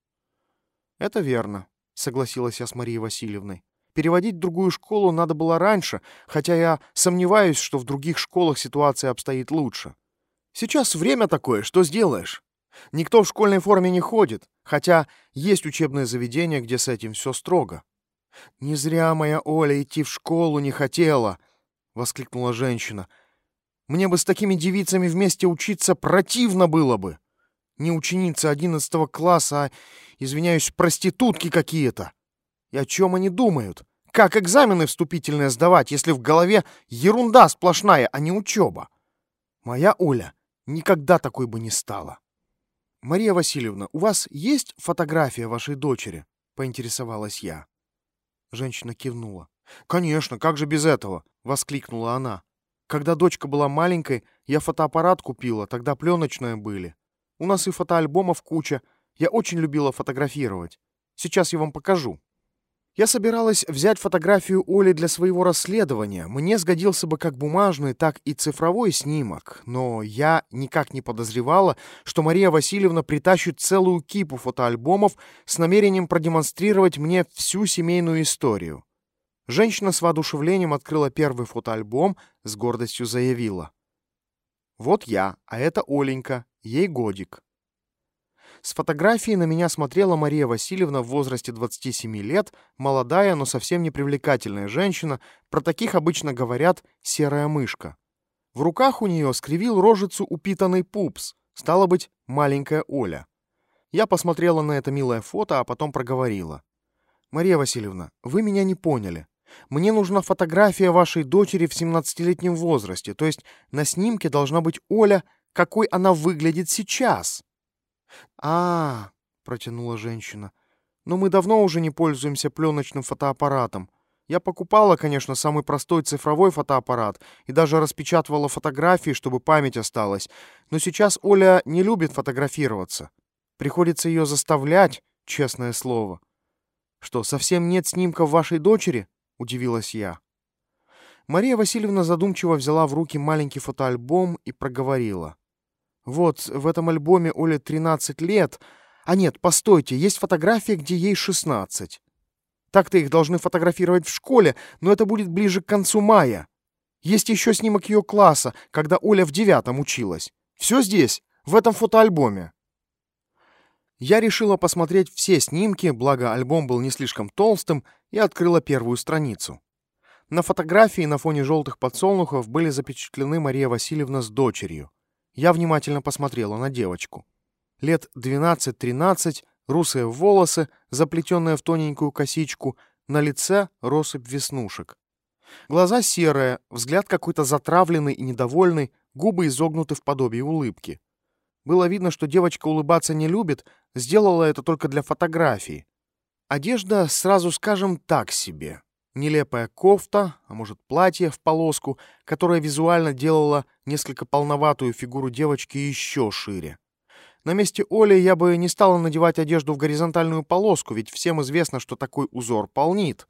Это верно, согласилась я с Марией Васильевной. Переводить в другую школу надо было раньше, хотя я сомневаюсь, что в других школах ситуация обстоит лучше. Сейчас время такое, что сделаешь? Никто в школьной форме не ходит, хотя есть учебные заведения, где с этим все строго. «Не зря моя Оля идти в школу не хотела!» — воскликнула женщина. «Мне бы с такими девицами вместе учиться противно было бы! Не ученица одиннадцатого класса, а, извиняюсь, проститутки какие-то! И о чем они думают? Как экзамены вступительные сдавать, если в голове ерунда сплошная, а не учеба? Моя Оля никогда такой бы не стала. «Мария Васильевна, у вас есть фотография вашей дочери?» — поинтересовалась я. Женщина кивнула. «Конечно, как же без этого?» — воскликнула она. «Когда дочка была маленькой, я фотоаппарат купила, тогда пленочные были. У нас и фотоальбомов куча. Я очень любила фотографировать. Сейчас я вам покажу». Я собиралась взять фотографию Оли для своего расследования. Мне сгодился бы как бумажный, так и цифровой снимок. Но я никак не подозревала, что Мария Васильевна притащит целую кипу фотоальбомов с намерением продемонстрировать мне всю семейную историю. Женщина с воодушевлением открыла первый фотоальбом, с гордостью заявила. «Вот я, а это Оленька, ей годик». С фотографии на меня смотрела Мария Васильевна в возрасте 27 лет, молодая, но совсем не привлекательная женщина, про таких обычно говорят «серая мышка». В руках у нее скривил рожицу упитанный пупс, стало быть, маленькая Оля. Я посмотрела на это милое фото, а потом проговорила. «Мария Васильевна, вы меня не поняли. Мне нужна фотография вашей дочери в 17-летнем возрасте, то есть на снимке должна быть Оля, какой она выглядит сейчас». А, протянула женщина. Но мы давно уже не пользуемся пленочным фотоаппаратом. Я покупала, конечно, самый простой цифровой фотоаппарат и даже распечатывала фотографии, чтобы память осталась. Но сейчас Оля не любит фотографироваться. Приходится ее заставлять, честное слово. Что, совсем нет снимков вашей дочери? удивилась я. Мария Васильевна задумчиво взяла в руки маленький фотоальбом и проговорила: вот в этом альбоме Оле 13 лет. А нет, постойте, есть фотография, где ей 16. Так-то их должны фотографировать в школе, но это будет ближе к концу мая. Есть еще снимок ее класса, когда Оля в девятом училась. Все здесь, в этом фотоальбоме. Я решила посмотреть все снимки, благо альбом был не слишком толстым, и открыла первую страницу. На фотографии на фоне желтых подсолнухов были запечатлены Мария Васильевна с дочерью. Я внимательно посмотрела на девочку. Лет 12-13, русые волосы, заплетенные в тоненькую косичку, на лице россыпь веснушек. Глаза серые, взгляд какой-то затравленный и недовольный, губы изогнуты в подобии улыбки. Было видно, что девочка улыбаться не любит, сделала это только для фотографии. Одежда, сразу скажем, так себе. Нелепая кофта, а может платье в полоску, которое визуально делало несколько полноватую фигуру девочки еще шире. На месте Оли я бы не стала надевать одежду в горизонтальную полоску, ведь всем известно, что такой узор полнит.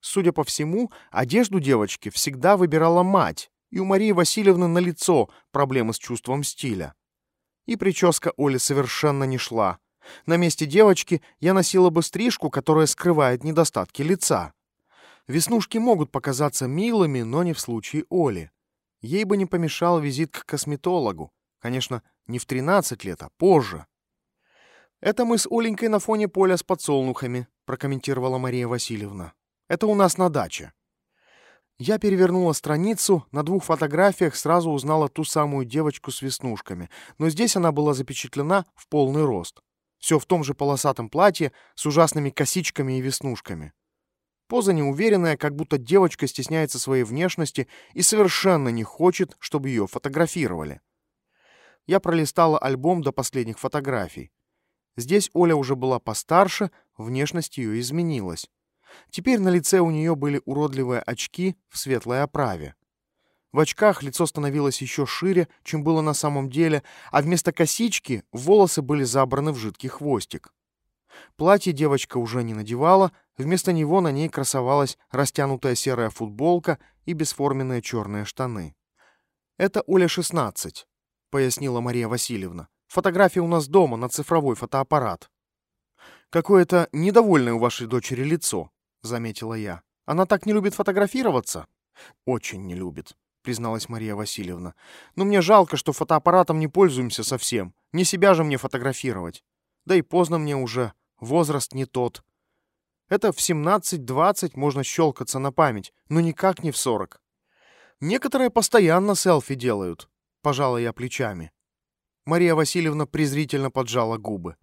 Судя по всему, одежду девочки всегда выбирала мать, и у Марии Васильевны на лицо проблемы с чувством стиля. И прическа Оли совершенно не шла. На месте девочки я носила бы стрижку, которая скрывает недостатки лица. Веснушки могут показаться милыми, но не в случае Оли. Ей бы не помешал визит к косметологу. Конечно, не в 13 лет, а позже. «Это мы с Оленькой на фоне поля с подсолнухами», прокомментировала Мария Васильевна. «Это у нас на даче». Я перевернула страницу, на двух фотографиях сразу узнала ту самую девочку с веснушками, но здесь она была запечатлена в полный рост. Все в том же полосатом платье с ужасными косичками и веснушками. Поза неуверенная, как будто девочка стесняется своей внешности и совершенно не хочет, чтобы ее фотографировали. Я пролистала альбом до последних фотографий. Здесь Оля уже была постарше, внешность ее изменилась. Теперь на лице у нее были уродливые очки в светлой оправе. В очках лицо становилось еще шире, чем было на самом деле, а вместо косички волосы были забраны в жидкий хвостик. Платье девочка уже не надевала, вместо него на ней красовалась растянутая серая футболка и бесформенные черные штаны. «Это Оля 16», — пояснила Мария Васильевна. «Фотография у нас дома на цифровой фотоаппарат». «Какое-то недовольное у вашей дочери лицо», — заметила я. «Она так не любит фотографироваться?» «Очень не любит», — призналась Мария Васильевна. «Но мне жалко, что фотоаппаратом не пользуемся совсем. Не себя же мне фотографировать. Да и поздно мне уже возраст не тот. Это в 17-20 можно щелкаться на память, но никак не в 40. Некоторые постоянно селфи делают, пожала я плечами. Мария Васильевна презрительно поджала губы.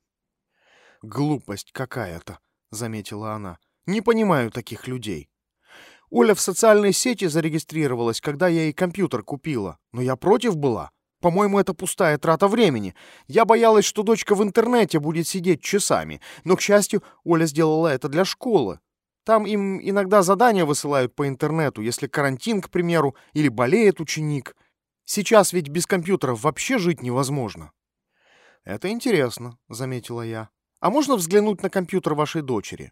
Глупость какая-то, заметила она. Не понимаю таких людей. Оля в социальной сети зарегистрировалась, когда я ей компьютер купила, но я против была. По-моему, это пустая трата времени. Я боялась, что дочка в интернете будет сидеть часами, но, к счастью, Оля сделала это для школы. Там им иногда задания высылают по интернету, если карантин, к примеру, или болеет ученик. Сейчас ведь без компьютеров вообще жить невозможно. Это интересно, заметила я. А можно взглянуть на компьютер вашей дочери?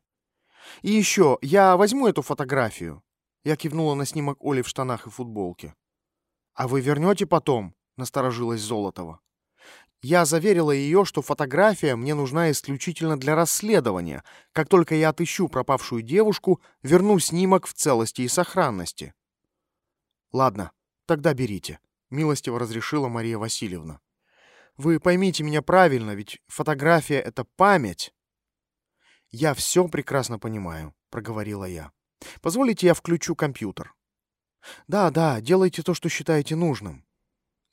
И еще, я возьму эту фотографию. Я кивнула на снимок Оли в штанах и футболке. А вы вернете потом? Насторожилась Золотова. Я заверила ее, что фотография мне нужна исключительно для расследования. Как только я отыщу пропавшую девушку, верну снимок в целости и сохранности. Ладно, тогда берите, милостиво разрешила Мария Васильевна. Вы поймите меня правильно, ведь фотография — это память. Я все прекрасно понимаю, проговорила я. Позволите, я включу компьютер. Да, да, делайте то, что считаете нужным.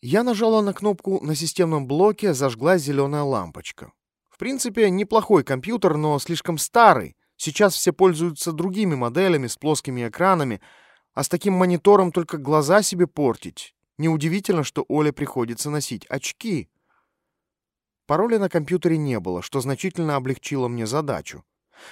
Я нажала на кнопку на системном блоке, зажглась зеленая лампочка. В принципе, неплохой компьютер, но слишком старый. Сейчас все пользуются другими моделями с плоскими экранами, а с таким монитором только глаза себе портить. Неудивительно, что Оле приходится носить очки. Пароля на компьютере не было, что значительно облегчило мне задачу.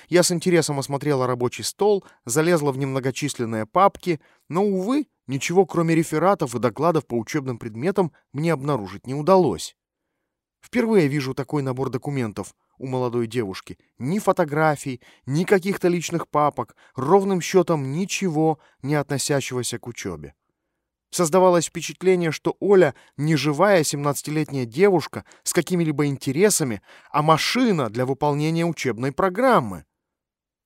Я с интересом осмотрела рабочий стол, залезла в немногочисленные папки, но, увы, ничего кроме рефератов и докладов по учебным предметам мне обнаружить не удалось. Впервые вижу такой набор документов у молодой девушки. Ни фотографий, ни каких-то личных папок, ровным счетом ничего, не относящегося к учебе. Создавалось впечатление, что Оля не живая 17-летняя девушка с какими-либо интересами, а машина для выполнения учебной программы.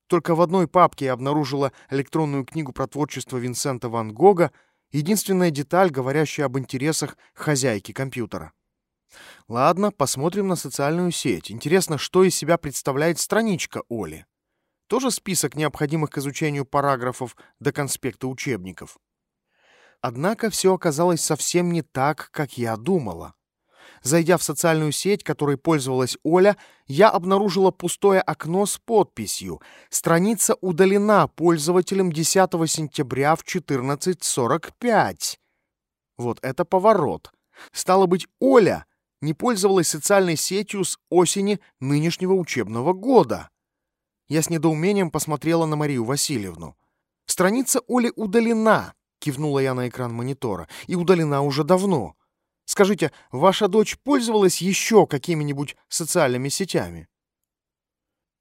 Только в одной папке я обнаружила электронную книгу про творчество Винсента Ван Гога, единственная деталь, говорящая об интересах хозяйки компьютера. Ладно, посмотрим на социальную сеть. Интересно, что из себя представляет страничка Оли. Тоже список необходимых к изучению параграфов до конспекта учебников. Однако все оказалось совсем не так, как я думала. Зайдя в социальную сеть, которой пользовалась Оля, я обнаружила пустое окно с подписью «Страница удалена пользователем 10 сентября в 14.45». Вот это поворот. Стало быть, Оля не пользовалась социальной сетью с осени нынешнего учебного года. Я с недоумением посмотрела на Марию Васильевну. Страница Оли удалена кивнула я на экран монитора, и удалена уже давно. Скажите, ваша дочь пользовалась еще какими-нибудь социальными сетями?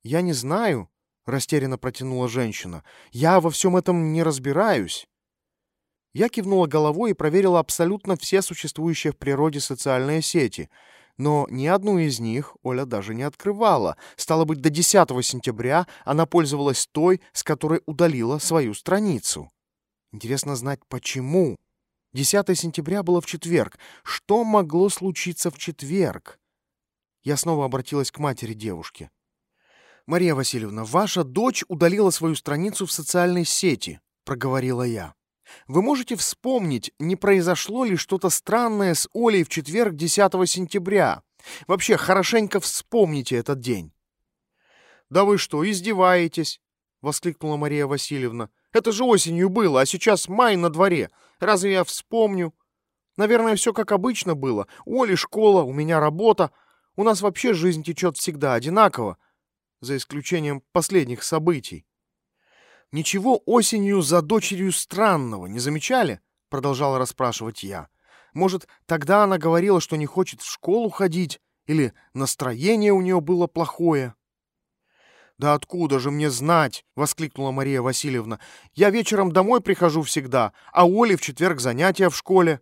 Я не знаю, растерянно протянула женщина. Я во всем этом не разбираюсь. Я кивнула головой и проверила абсолютно все существующие в природе социальные сети, но ни одну из них Оля даже не открывала. Стало быть, до 10 сентября она пользовалась той, с которой удалила свою страницу. Интересно знать, почему. 10 сентября было в четверг. Что могло случиться в четверг? Я снова обратилась к матери девушки. «Мария Васильевна, ваша дочь удалила свою страницу в социальной сети», — проговорила я. «Вы можете вспомнить, не произошло ли что-то странное с Олей в четверг 10 сентября? Вообще, хорошенько вспомните этот день». «Да вы что, издеваетесь?» — воскликнула Мария Васильевна. Это же осенью было, а сейчас май на дворе. Разве я вспомню? Наверное, все как обычно было. У Оли школа, у меня работа. У нас вообще жизнь течет всегда одинаково, за исключением последних событий. Ничего осенью за дочерью странного не замечали? Продолжала расспрашивать я. Может, тогда она говорила, что не хочет в школу ходить, или настроение у нее было плохое? «Да откуда же мне знать?» — воскликнула Мария Васильевна. «Я вечером домой прихожу всегда, а у Оли в четверг занятия в школе».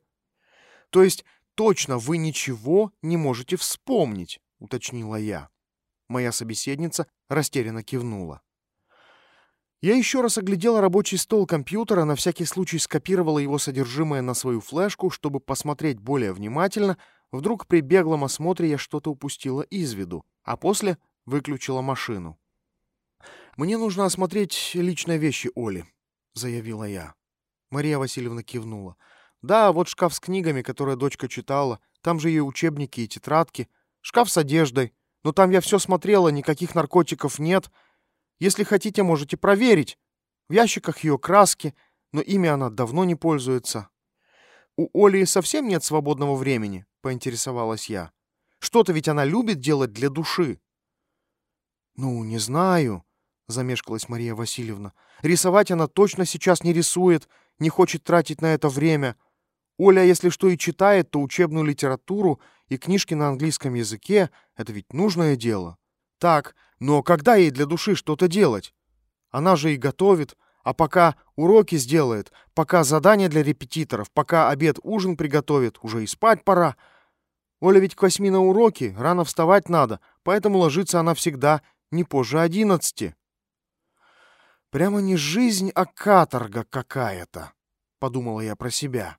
«То есть точно вы ничего не можете вспомнить?» — уточнила я. Моя собеседница растерянно кивнула. Я еще раз оглядела рабочий стол компьютера, на всякий случай скопировала его содержимое на свою флешку, чтобы посмотреть более внимательно. Вдруг при беглом осмотре я что-то упустила из виду, а после выключила машину. «Мне нужно осмотреть личные вещи Оли», — заявила я. Мария Васильевна кивнула. «Да, вот шкаф с книгами, которые дочка читала. Там же ее учебники и тетрадки. Шкаф с одеждой. Но там я все смотрела, никаких наркотиков нет. Если хотите, можете проверить. В ящиках ее краски, но ими она давно не пользуется». у Оли совсем нет свободного времени?» — поинтересовалась я. «Что-то ведь она любит делать для души». «Ну, не знаю», — замешкалась Мария Васильевна. «Рисовать она точно сейчас не рисует, не хочет тратить на это время. Оля, если что и читает, то учебную литературу и книжки на английском языке — это ведь нужное дело. Так, но когда ей для души что-то делать? Она же и готовит, а пока уроки сделает, пока задания для репетиторов, пока обед-ужин приготовит, уже и спать пора. Оля ведь к восьми на уроки, рано вставать надо, поэтому ложится она всегда не позже одиннадцати. Прямо не жизнь, а каторга какая-то, подумала я про себя.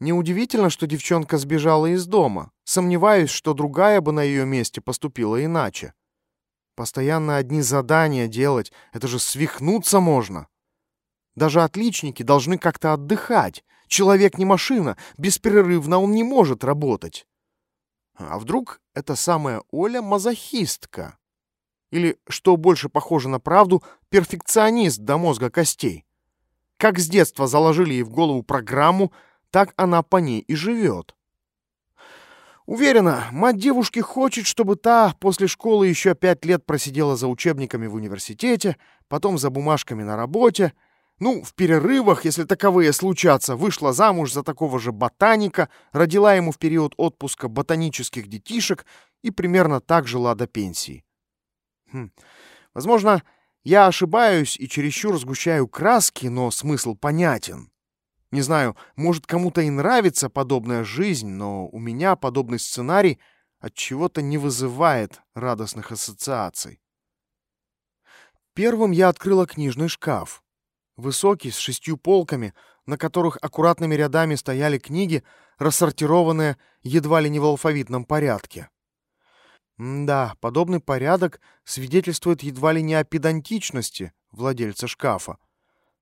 Неудивительно, что девчонка сбежала из дома. Сомневаюсь, что другая бы на ее месте поступила иначе. Постоянно одни задания делать — это же свихнуться можно. Даже отличники должны как-то отдыхать. Человек не машина, беспрерывно он не может работать. А вдруг эта самая Оля мазохистка? Или, что больше похоже на правду, перфекционист до мозга костей? Как с детства заложили ей в голову программу, так она по ней и живет. Уверена, мать девушки хочет, чтобы та после школы еще пять лет просидела за учебниками в университете, потом за бумажками на работе, ну, в перерывах, если таковые случатся, вышла замуж за такого же ботаника, родила ему в период отпуска ботанических детишек и примерно так жила до пенсии. Хм. Возможно, я ошибаюсь и чересчур сгущаю краски, но смысл понятен. Не знаю, может, кому-то и нравится подобная жизнь, но у меня подобный сценарий от чего-то не вызывает радостных ассоциаций. Первым я открыла книжный шкаф. Высокий, с шестью полками, на которых аккуратными рядами стояли книги, рассортированные едва ли не в алфавитном порядке. Да, подобный порядок свидетельствует едва ли не о педантичности владельца шкафа.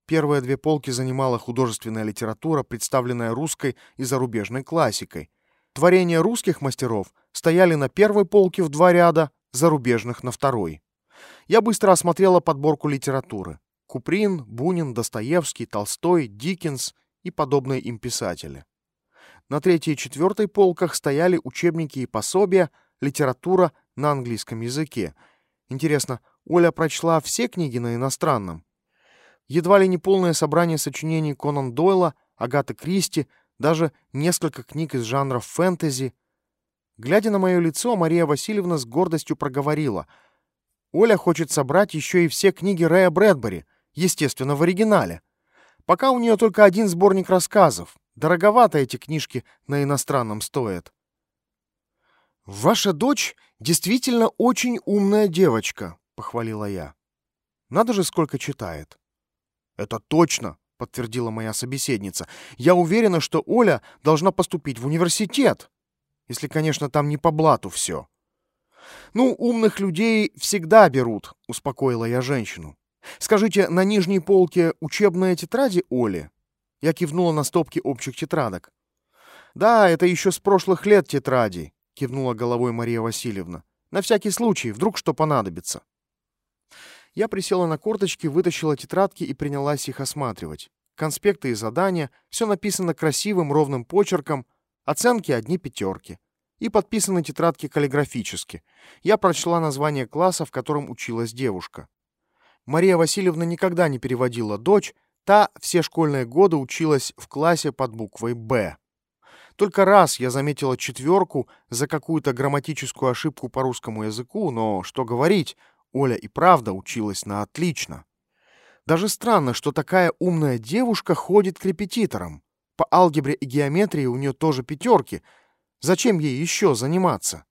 Первые две полки занимала художественная литература, представленная русской и зарубежной классикой. Творения русских мастеров стояли на первой полке в два ряда, зарубежных на второй. Я быстро осмотрела подборку литературы. Куприн, Бунин, Достоевский, Толстой, Диккенс и подобные им писатели. На третьей и четвертой полках стояли учебники и пособия, литература на английском языке. Интересно, Оля прочла все книги на иностранном? Едва ли не полное собрание сочинений Конан Дойла, Агаты Кристи, даже несколько книг из жанра фэнтези. Глядя на мое лицо, Мария Васильевна с гордостью проговорила. «Оля хочет собрать еще и все книги Рэя Брэдбери, естественно, в оригинале. Пока у нее только один сборник рассказов. Дороговато эти книжки на иностранном стоят». «Ваша дочь действительно очень умная девочка», — похвалила я. «Надо же, сколько читает». «Это точно», — подтвердила моя собеседница. «Я уверена, что Оля должна поступить в университет. Если, конечно, там не по блату все». «Ну, умных людей всегда берут», — успокоила я женщину. «Скажите, на нижней полке учебные тетради Оли?» Я кивнула на стопки общих тетрадок. «Да, это еще с прошлых лет тетради», — кивнула головой Мария Васильевна. «На всякий случай, вдруг что понадобится». Я присела на корточки, вытащила тетрадки и принялась их осматривать. Конспекты и задания, все написано красивым ровным почерком, оценки одни пятерки. И подписаны тетрадки каллиграфически. Я прочла название класса, в котором училась девушка. Мария Васильевна никогда не переводила дочь, та все школьные годы училась в классе под буквой «Б». Только раз я заметила четверку за какую-то грамматическую ошибку по русскому языку, но что говорить, Оля и правда училась на отлично. Даже странно, что такая умная девушка ходит к репетиторам. По алгебре и геометрии у нее тоже пятерки. Зачем ей еще заниматься?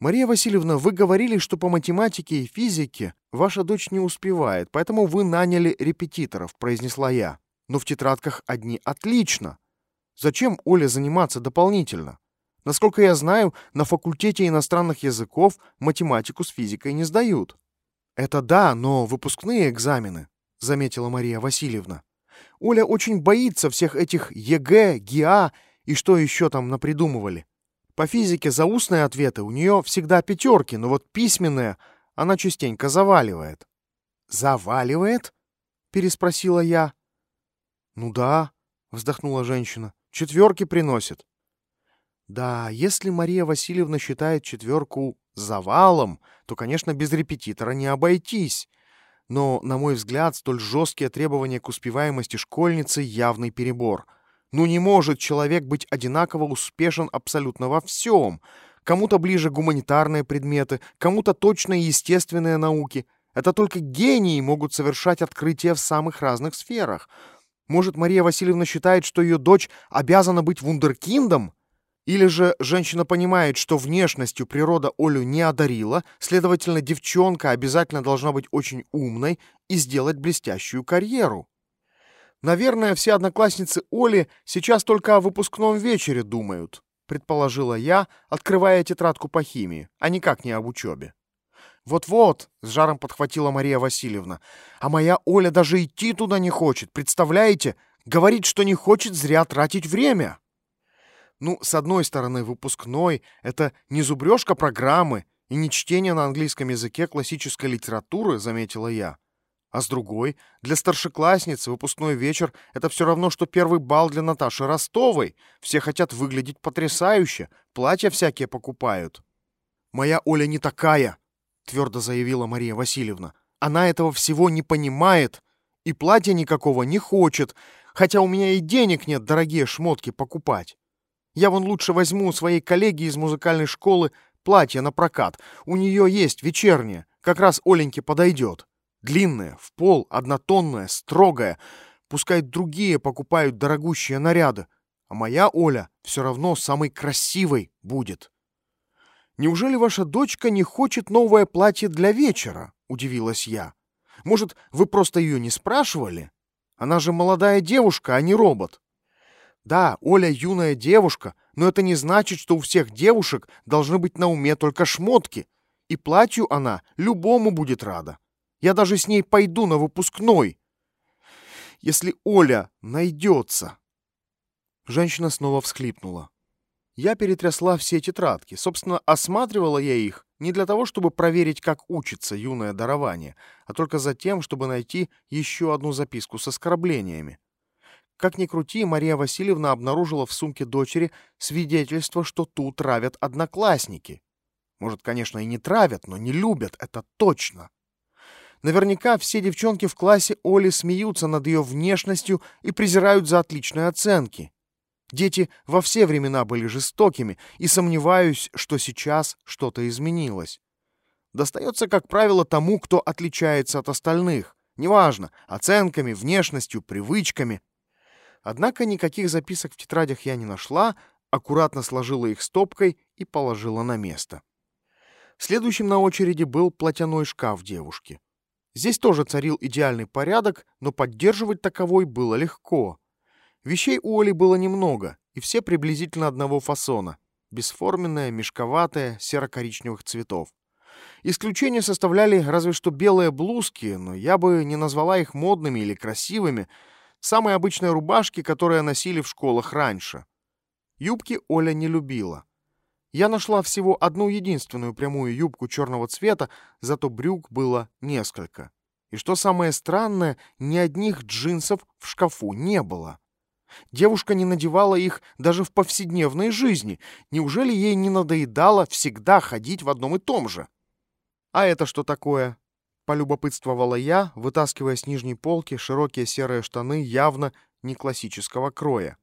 Мария Васильевна, вы говорили, что по математике и физике ваша дочь не успевает, поэтому вы наняли репетиторов, произнесла я. Но в тетрадках одни отлично. Зачем Оле заниматься дополнительно? Насколько я знаю, на факультете иностранных языков математику с физикой не сдают. Это да, но выпускные экзамены, заметила Мария Васильевна. Оля очень боится всех этих ЕГЭ, ГИА и что еще там напридумывали. По физике за устные ответы у нее всегда пятерки, но вот письменные она частенько заваливает. «Заваливает?» — переспросила я. «Ну да», — вздохнула женщина. Четверки приносит. Да, если Мария Васильевна считает четверку завалом, то, конечно, без репетитора не обойтись. Но, на мой взгляд, столь жесткие требования к успеваемости школьницы — явный перебор. Ну не может человек быть одинаково успешен абсолютно во всем. Кому-то ближе гуманитарные предметы, кому-то точные естественные науки. Это только гении могут совершать открытия в самых разных сферах. Может, Мария Васильевна считает, что ее дочь обязана быть вундеркиндом? Или же женщина понимает, что внешностью природа Олю не одарила, следовательно, девчонка обязательно должна быть очень умной и сделать блестящую карьеру. Наверное, все одноклассницы Оли сейчас только о выпускном вечере думают, предположила я, открывая тетрадку по химии, а никак не об учебе. «Вот-вот», — с жаром подхватила Мария Васильевна, «а моя Оля даже идти туда не хочет, представляете? Говорит, что не хочет зря тратить время». Ну, с одной стороны, выпускной — это не зубрежка программы и не чтение на английском языке классической литературы, заметила я. А с другой, для старшеклассницы выпускной вечер — это все равно, что первый бал для Наташи Ростовой. Все хотят выглядеть потрясающе, платья всякие покупают. «Моя Оля не такая», — твердо заявила Мария Васильевна. «Она этого всего не понимает и платья никакого не хочет, хотя у меня и денег нет дорогие шмотки покупать». Я вон лучше возьму у своей коллеги из музыкальной школы платье на прокат. У нее есть вечернее, как раз Оленьке подойдет. Длинное, в пол, однотонное, строгое. Пускай другие покупают дорогущие наряды, а моя Оля все равно самой красивой будет. «Неужели ваша дочка не хочет новое платье для вечера?» — удивилась я. «Может, вы просто ее не спрашивали? Она же молодая девушка, а не робот». Да, Оля юная девушка, но это не значит, что у всех девушек должны быть на уме только шмотки. И платью она любому будет рада. Я даже с ней пойду на выпускной. Если Оля найдется. Женщина снова всхлипнула. Я перетрясла все тетрадки. Собственно, осматривала я их не для того, чтобы проверить, как учится юное дарование, а только за тем, чтобы найти еще одну записку с оскорблениями. Как ни крути, Мария Васильевна обнаружила в сумке дочери свидетельство, что тут травят одноклассники. Может, конечно, и не травят, но не любят, это точно. Наверняка все девчонки в классе Оли смеются над ее внешностью и презирают за отличные оценки. Дети во все времена были жестокими, и сомневаюсь, что сейчас что-то изменилось. Достается, как правило, тому, кто отличается от остальных. Неважно, оценками, внешностью, привычками. Однако никаких записок в тетрадях я не нашла, аккуратно сложила их стопкой и положила на место. Следующим на очереди был платяной шкаф девушки. Здесь тоже царил идеальный порядок, но поддерживать таковой было легко. Вещей у Оли было немного, и все приблизительно одного фасона. Бесформенные, мешковатые, серо-коричневых цветов. Исключение составляли разве что белые блузки, но я бы не назвала их модными или красивыми, Самые обычные рубашки, которые носили в школах раньше. Юбки Оля не любила. Я нашла всего одну единственную прямую юбку черного цвета, зато брюк было несколько. И что самое странное, ни одних джинсов в шкафу не было. Девушка не надевала их даже в повседневной жизни. Неужели ей не надоедало всегда ходить в одном и том же? А это что такое? полюбопытствовала я, вытаскивая с нижней полки широкие серые штаны явно не классического кроя.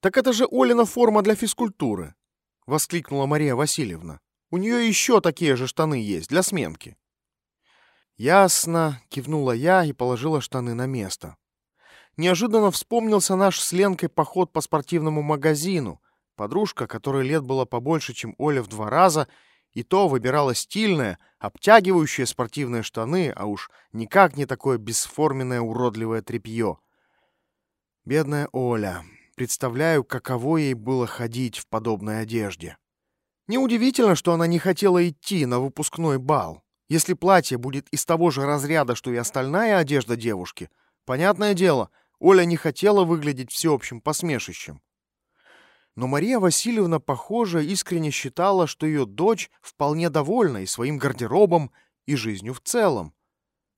«Так это же Олина форма для физкультуры!» — воскликнула Мария Васильевна. «У нее еще такие же штаны есть, для сменки». «Ясно», — кивнула я и положила штаны на место. Неожиданно вспомнился наш с Ленкой поход по спортивному магазину. Подружка, которой лет было побольше, чем Оля в два раза, — и то выбирала стильное, обтягивающее спортивные штаны, а уж никак не такое бесформенное уродливое тряпье. Бедная Оля. Представляю, каково ей было ходить в подобной одежде. Неудивительно, что она не хотела идти на выпускной бал. Если платье будет из того же разряда, что и остальная одежда девушки, понятное дело, Оля не хотела выглядеть всеобщим посмешищем. Но Мария Васильевна, похоже, искренне считала, что ее дочь вполне довольна и своим гардеробом, и жизнью в целом.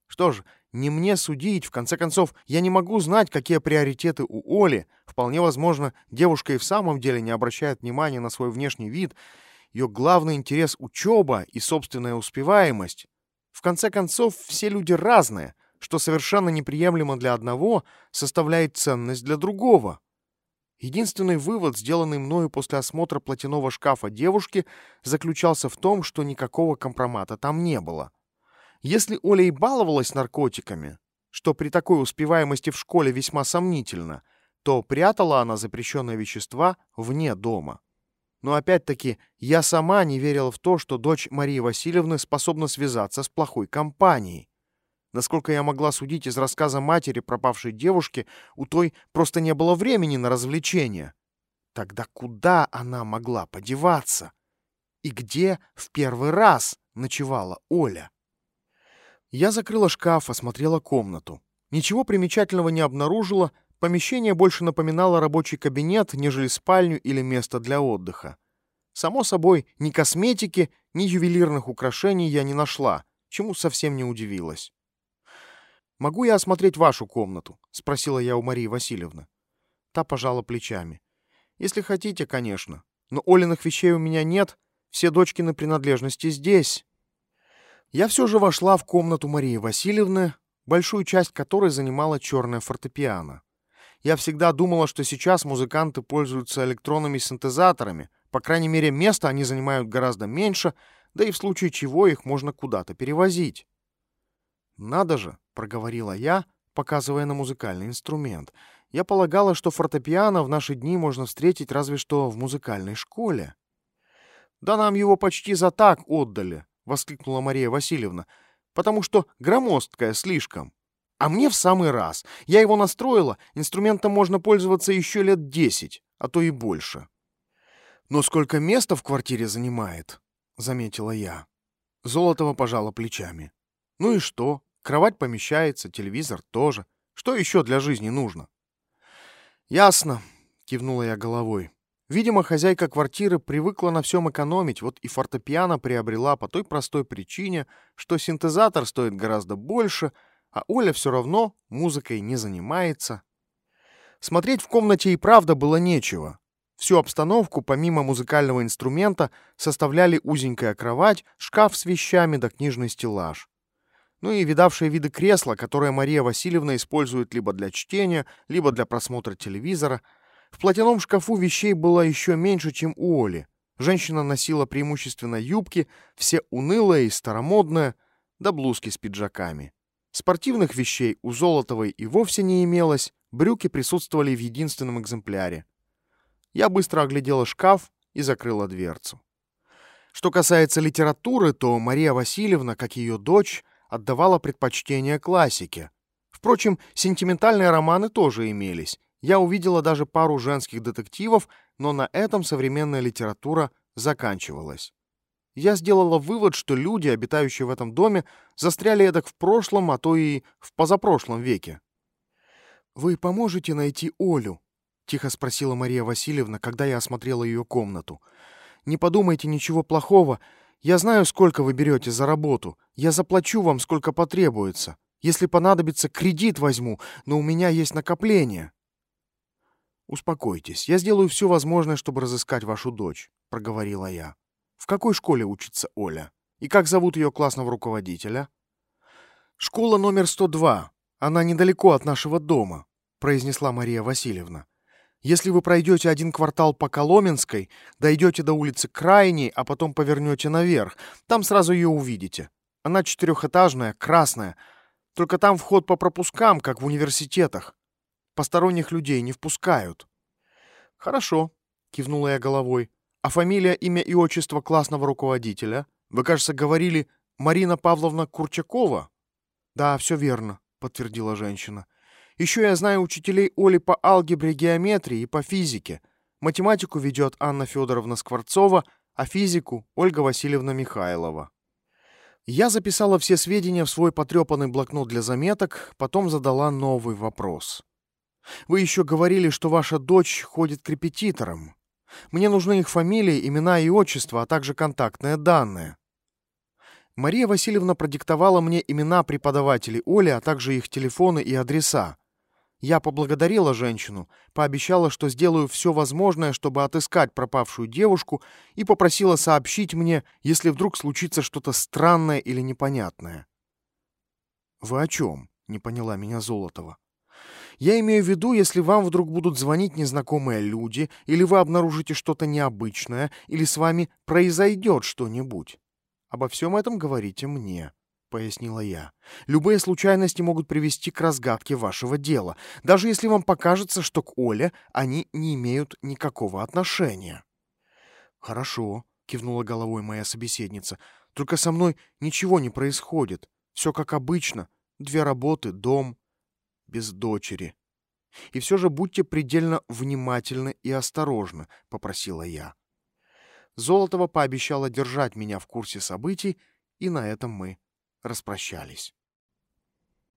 Что ж, Не мне судить, в конце концов, я не могу знать, какие приоритеты у Оли. Вполне возможно, девушка и в самом деле не обращает внимания на свой внешний вид. Ее главный интерес — учеба и собственная успеваемость. В конце концов, все люди разные, что совершенно неприемлемо для одного, составляет ценность для другого. Единственный вывод, сделанный мною после осмотра платяного шкафа девушки, заключался в том, что никакого компромата там не было. Если Оля и баловалась наркотиками, что при такой успеваемости в школе весьма сомнительно, то прятала она запрещенные вещества вне дома. Но опять-таки, я сама не верила в то, что дочь Марии Васильевны способна связаться с плохой компанией. Насколько я могла судить из рассказа матери пропавшей девушки, у той просто не было времени на развлечения. Тогда куда она могла подеваться? И где в первый раз ночевала Оля? Я закрыла шкаф, осмотрела комнату. Ничего примечательного не обнаружила, помещение больше напоминало рабочий кабинет, нежели спальню или место для отдыха. Само собой, ни косметики, ни ювелирных украшений я не нашла, чему совсем не удивилась. «Могу я осмотреть вашу комнату?» — спросила я у Марии Васильевны. Та пожала плечами. «Если хотите, конечно. Но Олиных вещей у меня нет. Все дочкины принадлежности здесь». Я все же вошла в комнату Марии Васильевны, большую часть которой занимала черная фортепиано. Я всегда думала, что сейчас музыканты пользуются электронными синтезаторами. По крайней мере, места они занимают гораздо меньше, да и в случае чего их можно куда-то перевозить. «Надо же!» — проговорила я, показывая на музыкальный инструмент. «Я полагала, что фортепиано в наши дни можно встретить разве что в музыкальной школе». «Да нам его почти за так отдали!» — воскликнула Мария Васильевна. «Потому что громоздкая слишком. А мне в самый раз. Я его настроила, инструментом можно пользоваться еще лет десять, а то и больше». «Но сколько места в квартире занимает?» — заметила я. Золотова пожала плечами. «Ну и что? Кровать помещается, телевизор тоже. Что еще для жизни нужно? Ясно, кивнула я головой. Видимо, хозяйка квартиры привыкла на всем экономить, вот и фортепиано приобрела по той простой причине, что синтезатор стоит гораздо больше, а Оля все равно музыкой не занимается. Смотреть в комнате и правда было нечего. Всю обстановку, помимо музыкального инструмента, составляли узенькая кровать, шкаф с вещами да книжный стеллаж ну и видавшие виды кресла, которое Мария Васильевна использует либо для чтения, либо для просмотра телевизора. В платяном шкафу вещей было еще меньше, чем у Оли. Женщина носила преимущественно юбки, все унылые и старомодные, да блузки с пиджаками. Спортивных вещей у Золотовой и вовсе не имелось, брюки присутствовали в единственном экземпляре. Я быстро оглядела шкаф и закрыла дверцу. Что касается литературы, то Мария Васильевна, как ее дочь, отдавала предпочтение классике. Впрочем, сентиментальные романы тоже имелись. Я увидела даже пару женских детективов, но на этом современная литература заканчивалась. Я сделала вывод, что люди, обитающие в этом доме, застряли эдак в прошлом, а то и в позапрошлом веке. «Вы поможете найти Олю?» — тихо спросила Мария Васильевна, когда я осмотрела ее комнату. «Не подумайте ничего плохого. Я знаю, сколько вы берете за работу. Я заплачу вам, сколько потребуется. Если понадобится, кредит возьму, но у меня есть накопление. Успокойтесь, я сделаю все возможное, чтобы разыскать вашу дочь, проговорила я. В какой школе учится Оля? И как зовут ее классного руководителя? Школа номер 102. Она недалеко от нашего дома, произнесла Мария Васильевна. Если вы пройдете один квартал по Коломенской, дойдете до улицы Крайней, а потом повернете наверх, там сразу ее увидите. Она четырехэтажная, красная. Только там вход по пропускам, как в университетах. Посторонних людей не впускают. Хорошо, кивнула я головой. А фамилия, имя и отчество классного руководителя? Вы, кажется, говорили Марина Павловна Курчакова? Да, все верно, подтвердила женщина. Еще я знаю учителей Оли по алгебре, геометрии и по физике. Математику ведет Анна Федоровна Скворцова, а физику — Ольга Васильевна Михайлова. Я записала все сведения в свой потрепанный блокнот для заметок, потом задала новый вопрос. «Вы еще говорили, что ваша дочь ходит к репетиторам. Мне нужны их фамилии, имена и отчества, а также контактные данные». Мария Васильевна продиктовала мне имена преподавателей Оли, а также их телефоны и адреса. Я поблагодарила женщину, пообещала, что сделаю все возможное, чтобы отыскать пропавшую девушку, и попросила сообщить мне, если вдруг случится что-то странное или непонятное. «Вы о чем?» — не поняла меня Золотова. «Я имею в виду, если вам вдруг будут звонить незнакомые люди, или вы обнаружите что-то необычное, или с вами произойдет что-нибудь». Обо всем этом говорите мне, пояснила я. Любые случайности могут привести к разгадке вашего дела, даже если вам покажется, что к Оле они не имеют никакого отношения. Хорошо, кивнула головой моя собеседница. Только со мной ничего не происходит. Все как обычно. Две работы, дом, без дочери. И все же будьте предельно внимательны и осторожны, попросила я. Золотова пообещала держать меня в курсе событий, и на этом мы распрощались.